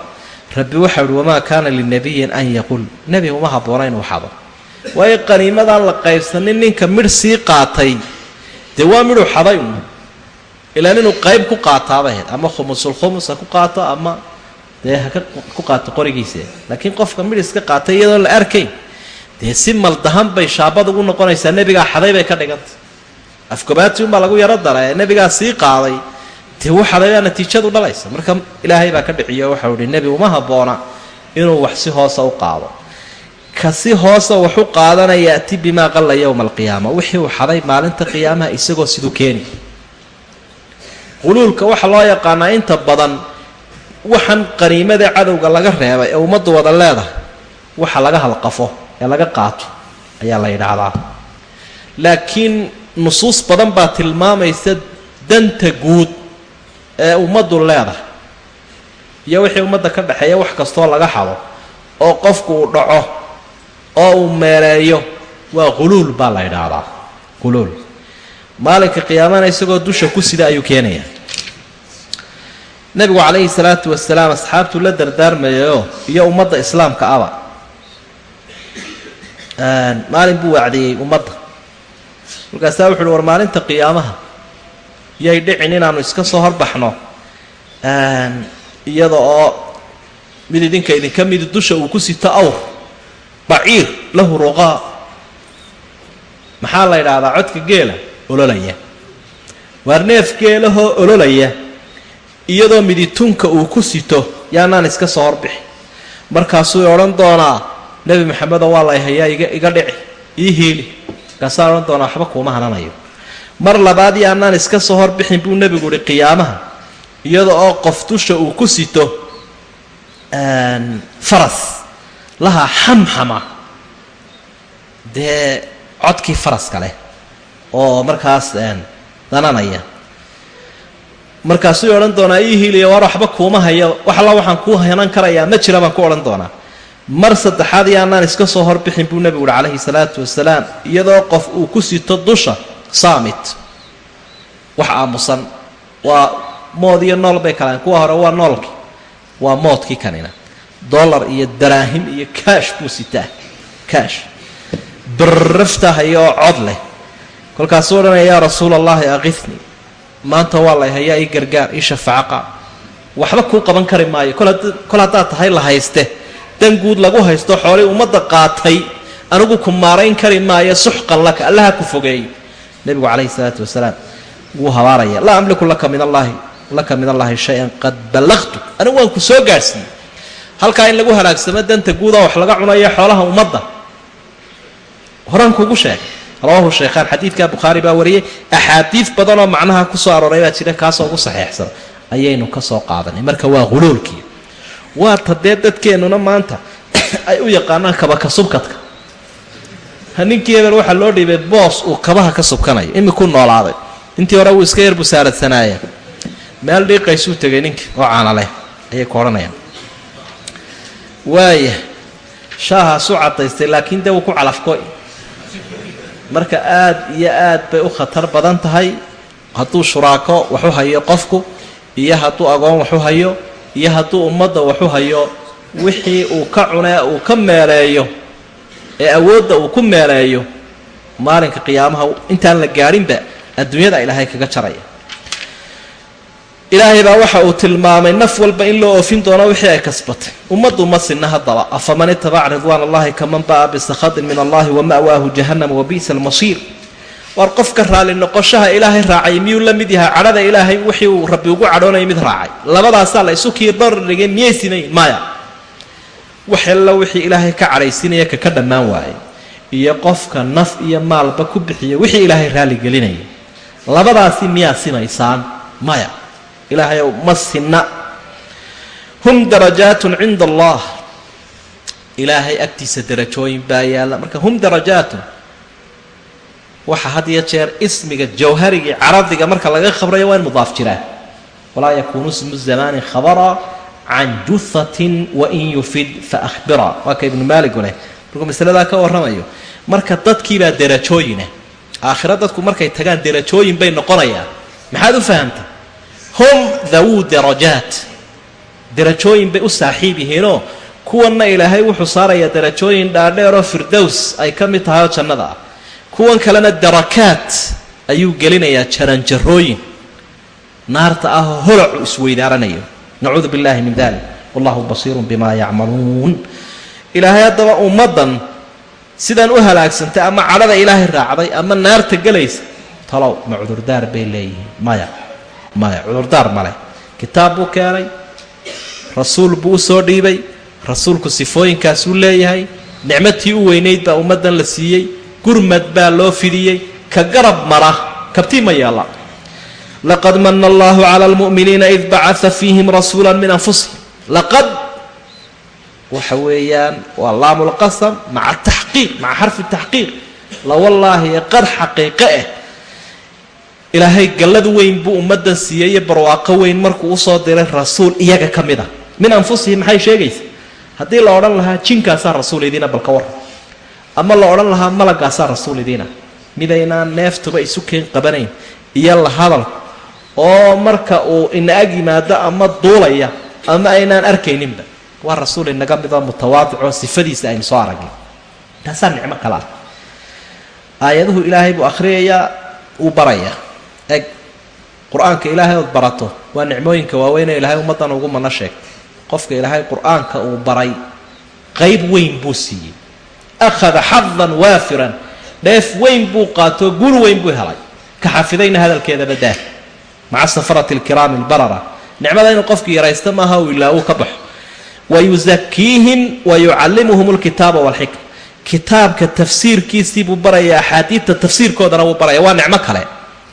rabbi waxau uhi wamaa kaana linabiyin an yaqul. Nebi uma habboona inuu xado waayo qaniimadaan la qaybsanin ninka midh sii qaatay. Dee waa midhuu xaday un ilaan inuu qayb ku qaataaba ahayd ama khumusulkhumus ha ku qaato ama dee haka ku qaato qorigiisa. Laakiin qofka midh iska qaatay iyadoon la arkayn dee si maldahan bay shaabad ugu noqonaysaa nebigaa xaday bay ka dhigantay afgobaati unbaa lagu yaro dara nebigaa sii qaaday dee wuu xaday baa natiijadu dhalaysa. Marka ilaahay baa ka dhiciyo waxau ihi nebi uma habboona inuu wax si hoosa u qaado ka si hoosa wax u qaadana yaati bimaa qalla yowma alqiyaama. Wixii uu xaday maalinta qiyaamaha isagoo siduu keeni. Quluulka waxaa loo yaqaanaa inta badan waxaan qaniimada cadowga laga reebay ee ummaddu wada leedahay waxa laga halqafo ee laga qaato ayaa la yidhaahdaa. Laakiin nusuus badan baa tilmaamaysa danta guud ee ummaddu leedahay iyo wixii ummadda ka dhexeeya wax kastoo laga xado oo qofku uu dhaco oo uu meeleeyo waa quluul baa la yidhaahdaa. Quluul maalinka qiyaamana isagoo dusha ku sida ayuu keenayaa. Nebigu calayhi salaatu wasalaam asxaabtuu la dardaarmayayoo iyo ummadda islaamka aba. Maalin buu wacdiyey ummadda. Markaasaa wuxu uhi war maalinta qiyaamaha yay dhicin inaannu iska soo horbaxno. Iyada oo mid idinka idinka midi dusha uu ku sito awr baciir lahu ruqaa maxaa la yidhaahdaa codka geela? Ololaya. Waar neef geelahoo ololaya iyadoo miditunka uu ku sito yaanaan iska soo horbixi markaasuu odhan doonaa nebi maxamedoo waa lay hayaa iga dhici ii hiili. Markaasaa odhan doonaa waxba kuuma hananayo. Mar labaad yaanaan iska soo horbixin buu nebigu uhi qiyaamaha. Iyada oo qof dusha uu ku sito faras lahaa xamxama dee codkii faraska leh oo markaas dananaya markaasuu odhan doonaa ii hiiliya waar waxba kuuma hayo wax waxaan kuu hanan karayaa ma jira baan ku odhan doonaa. Mar saddexaad yaanaan iska soo horbixin buu nebigu uhi calayhi salaatu wasalaam iyadoo qof uu ku sito dusha saamit. Wax aamusan. Waa mood iyo nool bay kalaan. Kuwa hore waa noolkii waa moodkii kanina dollar iyo daraahim iyo kaash buu sitaa kaash barraftahayo oo cod leh. Kolkaasuu odhanaya yaa rasuula allahi aqifni. Maanta waa lay hayaa ii gargaar ii shafaaqa. Waxba kuu qaban kari maayo. Kol haddaad tahay la hayste. Dan guud lagu haysto xoolay ummadda qaatay. Anigu ku maarayn kari maayo suxqan laka. Allaha ku fogeey nebigu calayhi salaatu wasalaam wuu habaaraya laa amliku laka min allaahi laka min allaahi shay-an qad ballaqtu anigu waan ku soo gaadhsiiyey halkaa in lagu halaagsamo danta guuda wax laga cunayo xoolaha ummadda. Horaan kugu sheegay rawaahu sheekhaan xadiidka bukhaari baa wariyey. Axaadiid badanoo macnaha ku soo arooray baa jira kaasoo ugu saxeexsan ayaynu ka soo qaadanay. Marka waa huluulkii waa tadee dadkeennuna maanta ay u yaqaanaan kabaka subkadka ninkii hebel waxaa loo dhiibay boos uu kabaha ka subkanayo. Imikuu noolaaday. Intii hore wuu iska yar busaaradsanaaya meel dhiiqaysuu tegay ninkii oo caanaleh ayay ku odhanayaan waaya shaahaasu cadaystay laakiin dee wuu ku calafkoy. Marka aad iyo aad bay u khatar badan tahay. Hadduu shuraako waxu hayo qofku iyo hadduu agoon waxu hayo iyo hadduu ummadda waxu hayo wixii uu ka cunee uu ka meeleeyo ee awoodda uu ku meeleeyo maalinka qiyaamaha intaan la gaadhinba adduunyada ilaahay kaga jaraya ilaahay baa waxa uu tilmaamay naf walba in loo oofin doono wixii ay kasbatay. Ummaddu ma sinna haddaba afaman itabaca ridwaan allahi kaman ba'a bisakhatin min allahi wa ma'waahu jahannam wa bi'sa almasiir. War qofka raalli noqoshaha ilaahay raacay miyuu la mid yahay? Cadhada ilaahay wixii uu rabbi ugu cadhoonaya mid raacay. Labadaasaa la isu kiirbardhigay miyay sinayn maya. Wax wixii ilaahay ka cadhaysinaya kaka dhammaan waayay iyo qofka naf iyo maalba ku bixiya wixii ilaahay raalligelinaya labadaasi miyaa sinaysaan maya ilaahay ma sinna hum darajaatun cinda allah ilaahay agtiisa darajooyin baa yaalla. Marka hum darajaatun waxa had iyo jeer ismiga jawharigii caradiga marka laga khabrayo waa in mudaaf jiraan walaa yakuunu ismu zamaani khabara can juhatin wain yufid faahbira waa ka ibnu maaligu leh. Markuu masaladaa ka warramayo marka dadkiibaa derajooyina aakhiro dadku markay tagaan derajooyin bay noqonayaan maxaad u fahamta hum dhawuu darajaat. Derajooyin bay u saaxiib yihiinoo kuwanna ilaahay wuxuu saarayaa derajooyin dhaadheeroo firdows ay ka mid tahay oo jannada ah. Kuwan kalena darakaat ayuu gelinayaa jaranjarooyin. Naarta ah oo holacu isweydaaranayo. Nacuudu billahi min dalik wallahu basiirun bima yacmaluun. Ilaahay haddaba ummaddan sidaan u halaagsantay ama cadhada ilaahay raacday ama naarta gelaysa talow ma cudurdaar bay leeyihiin. Maya maya cudurdaar male kitaab buu keenay rasuul buu u soo dhiibay rasuulku sifooyinkaasuu leeyahay nicmatii u weynayd baa ummaddan la siiyey gurmad baa loo fidiyey ka garab mara kabtii ma yeella laqad mana allahu cala almu'miniina id bacaa fiihim rasuula min anfusihim. Laqad waxa weeyaan waa laamu lqasam maca taxqiiq maca xarfi taxqiiq. Lawallaahi qad xaqiiqe ah ilaahay gallad weyn buu ummaddan siiyey iyo barwaaqo weyn markuu u soo diray rasuul iyaga ka mid a. Min anfusihim maxay sheegaysa? Haddii la odhan lahaa jinkaasaa rasuul idiina balka war. Ama la odhan lahaa malagaasaa rasuul idiina midaynaan neeftuba isu keen qabanayn. Iyo la hadal oo marka uu ina ag yimaado ama duulaya ama aynaan arkayninba waa rasuul inaga midoo mutawaadicoo sifadiisa aynu soo aragnay. Taasaa nicmo kale ah. Aayaduhu ilaahay buu akhriyayaa uu barayaa eg qur'aanka ilaahay ood barato waa nicmooyinka waaweynee ilaahay ummaddan ugu mana sheegtay qofka ilaahay qur'aanka uu baray qayb weyn buu siiyey. Akhada xadan waafiran dheef weyn buu qaatoo guul weyn buu helay. Ka xafidayna hadalkeedaba daah maca safarati alkiraami albarara nicmada inuu qofkii yaraysta maaha uu ilaa uu ka baxo. Wa yusakiihim wa yucallimuhum alkitaaba walxikma. Kitaabka tafsiirkiisii buu barayaa axaadiidta tafsiirkoodana wuu baraya waa nicmo kale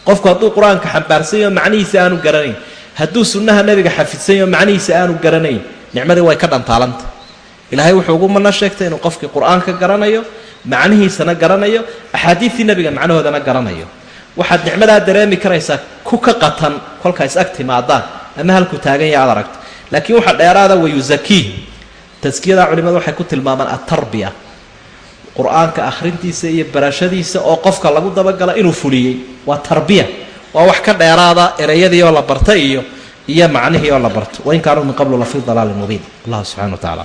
qofku hadduu qur'aanka xambaarsanyaho macnihiisa aanu garanayn hadduu sunnaha nebiga xafidsanyaho macnihiisa aanu garanayn nicmadii way ka dhantaalanta. Ilaahay wuxuu ugu mana sheegtay inuu qofkii qur'aanka garanayo macnihiisana garanayo axaadiidtii nebiga macnahoodana garanayo. Waxaad nicmadaa dareemi karaysaa ku ka qatan kolka is ag timaadaan ama halku taagan yaha ad aragto. Laakiin waxaa dheeraada wayusakiih taskiyada culimadu waxay ku tilmaamaan atarbiya qur'aanka akhrintiisa iyo barashadiisa oo qofka lagu dabagala inuu fuliyey. Waa tarbiya. Waa wax ka dheeraada ereyadii oo la barta iyo iyo macnihii oo la barto. Wain kaanuu min qablu lafii dalaalin mubiin. Allah subxana wa tacala